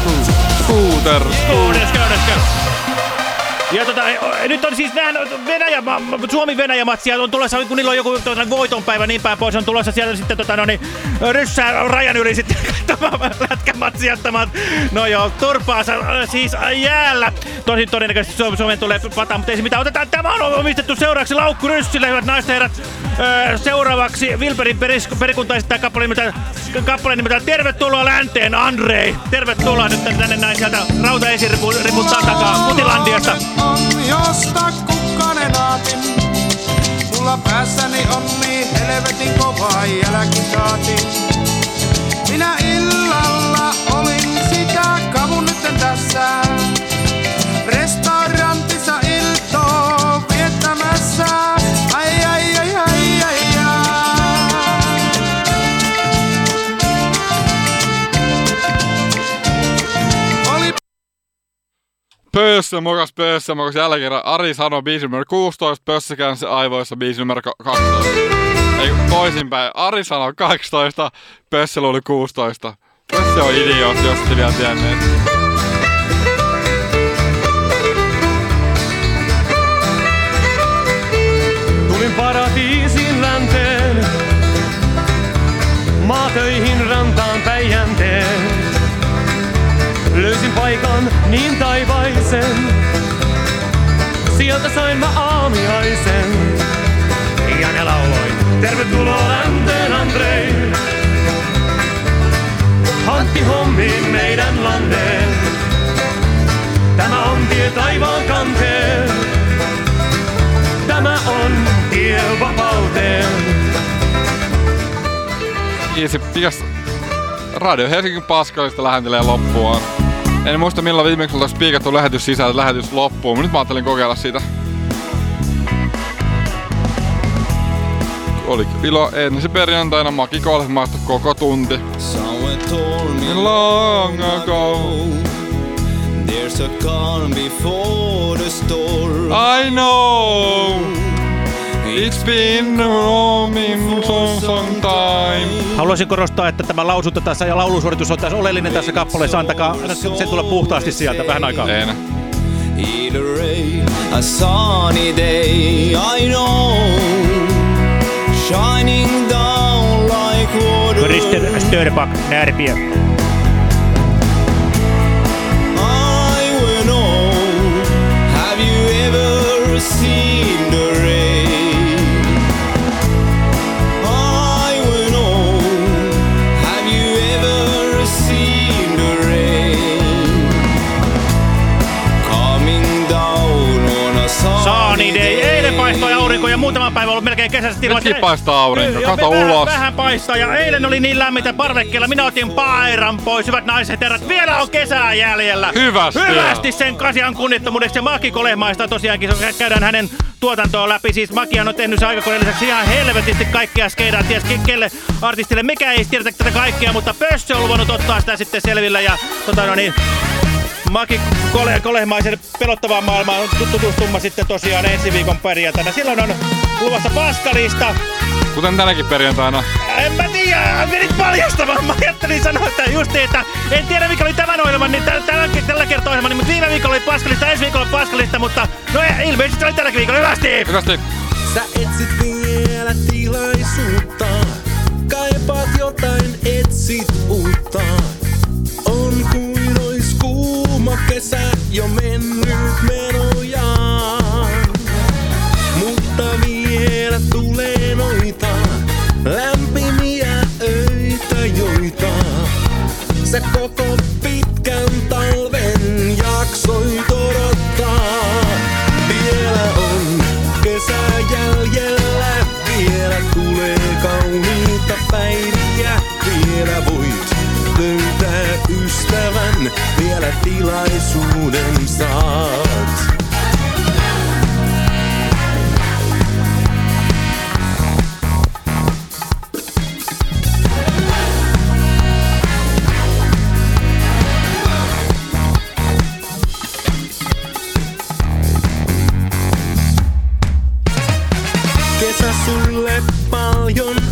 Scooter! Scooter, scooter. Ja tota, nyt on siis nähän Venäjä, Suomi-Venäjä-matsia on tulossa, kun niillä on joku tota, voitonpäivä niin päin pois, on tulossa sieltä sitten tota, no, niin, ryssää rajan yli katsomaan lätkämatsia ottamaan. No joo, turpaansa äh, siis äh, jäällä. Tosin todennäköisesti Suomi, Suomeen tulee pataan, mutta ei se mitään. Otetaan, tämä on omistettu seuraavaksi Laukku Ryssille, hyvät naiset herrat. Öö, seuraavaksi peris, perikunta esittää kappaleen nimeltään, kappaleen nimeltään Tervetuloa länteen, Andrei. Tervetuloa nyt tänne näin sieltä rautaesiripun takaa Putilandiasta. Mulla päässäni on niin helvetin kova jälkikaati. Pössä mokas, pössä mokas. Jälleen kerran Ari sanoi biisi numero 16, Pössä käänsi aivoissa biisi numero ka- 12. Ei toisinpäin. Ari sanoi 12, Pössä luuli 16. Pössä on idiootti, jos te vielä tienneet. Tulin paratiisin länteen, maatöihin paikan niin taivaisen, sieltä sain mä aamiaisen. Ja ne lauloin, tervetuloa länteen Andrei. Antti hommiin meidän landeen. Tämä on tie taivaan kanteen. Tämä on tie vapauteen. Easy, Radio Helsingin paskalista lähentelee loppuaan. En muista milloin viimeksi oltaisiin piikattu lähetys sisään, lähetys loppuu, mutta nyt mä ajattelin kokeilla sitä. Oli ilo ensi perjantaina makikolle maistu koko tunti. Long ago There's a calm before the storm I know It's been roaming for some time Haluaisin korostaa, että tämä lausunto tässä ja laulusuoritus on tässä oleellinen tässä kappaleessa. Antakaa sen tulla puhtaasti sieltä vähän aikaa. Ei Either rain, a sunny day I know Shining down like water Christer Störback, Närpiö. Oikein kesäiset ilmat. Nytkin paistaa aurinko, kato vähän, ulos. Vähän paistaa ja eilen oli niin lämmintä parvekkeella. Minä otin pairan pois, hyvät naiset herrat. Vielä on kesää jäljellä. Hyvästi. Hyvästi sen asian kunnittomuudeksi. Ja Maki Kolehmaista tosiaankin käydään hänen tuotantoa läpi. Siis Makihan on tehnyt se aikakoneen lisäksi ihan helvetisti kaikkea skeidaa. Ties ke- kelle artistille. Mikä ei tiedetä tätä kaikkea, mutta Pössö on luvannut ottaa sitä sitten selville. Ja tota no niin, Maki Kole, Kolehmaisen pelottavaan maailmaan tutustumma sitten tosiaan ensi viikon perjantaina. Silloin on luvassa paskalista. Kuten tänäkin perjantaina. En mä tiedä, menit paljastamaan. Mä ajattelin sanoa, että just niin, että en tiedä mikä oli tämän ohjelman, niin tällä, tällä, tällä kertaa ohjelman, niin, mutta viime viikolla oli paskalista, ensi viikolla paskalista, mutta no ilmeisesti oli tälläkin viikolla. Hyvästi! Hyvästi! Sä etsit vielä tilaisuutta, kaipaat jotain, etsit uutta. On kuin ois kuuma kesä jo mennyt menojaan. Vielä tilaisuuden saat. Kesä sulle paljon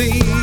ikuisesti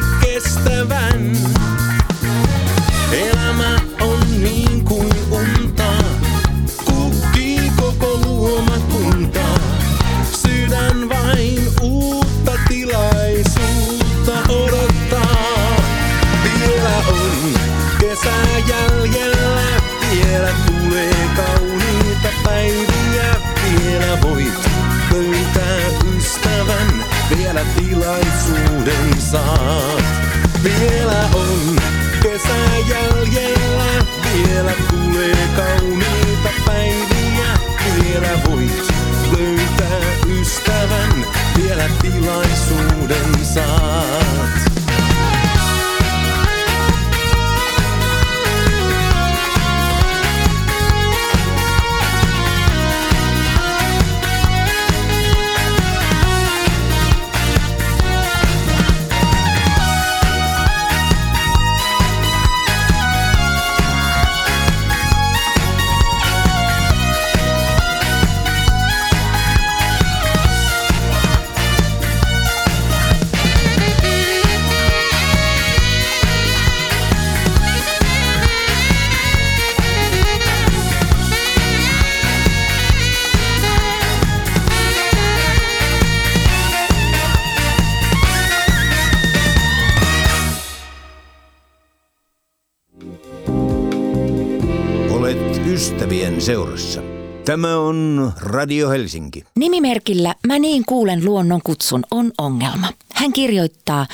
Tämä on Radio Helsinki. Nimimerkillä Mä niin kuulen luonnon kutsun on ongelma. Hän kirjoittaa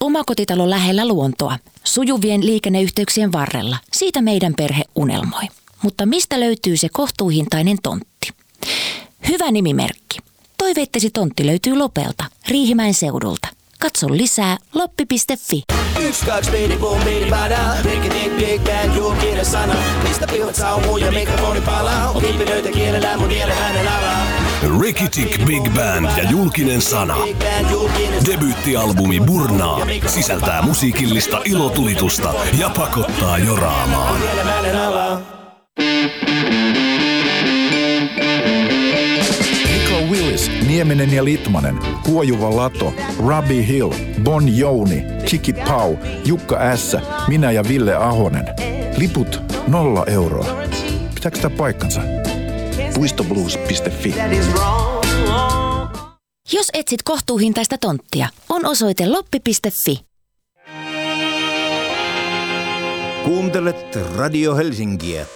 omakotitalo lähellä luontoa, sujuvien liikenneyhteyksien varrella. Siitä meidän perhe unelmoi. Mutta mistä löytyy se kohtuuhintainen tontti? Hyvä nimimerkki. Toiveittesi tontti löytyy Lopelta, Riihimäen seudulta. Katso lisää loppi.fi. Yksi, kaksi, beidi, boom, beidi, bada Big dick, big bang, julkinen sana Mistä pihot saumuu ja mikrofoni palaa On kiipinöitä kielellä mun mielen hänen alaa Ricky Tick Big Band ja julkinen sana. Debyyttialbumi Burnaa sisältää musiikillista ilotulitusta ja pakottaa joraamaan. Nico Willis, Nieminen ja Litmanen, Kuojuva Lato, Robbie Hill, Bon Jouni, Kiki Pau, Jukka Ässä, minä ja Ville Ahonen. Liput nolla euroa. Pitääkö tämä paikkansa? Puistoblues.fi Jos etsit kohtuuhintaista tonttia, on osoite loppi.fi. Kuuntelet Radio Helsinkiä.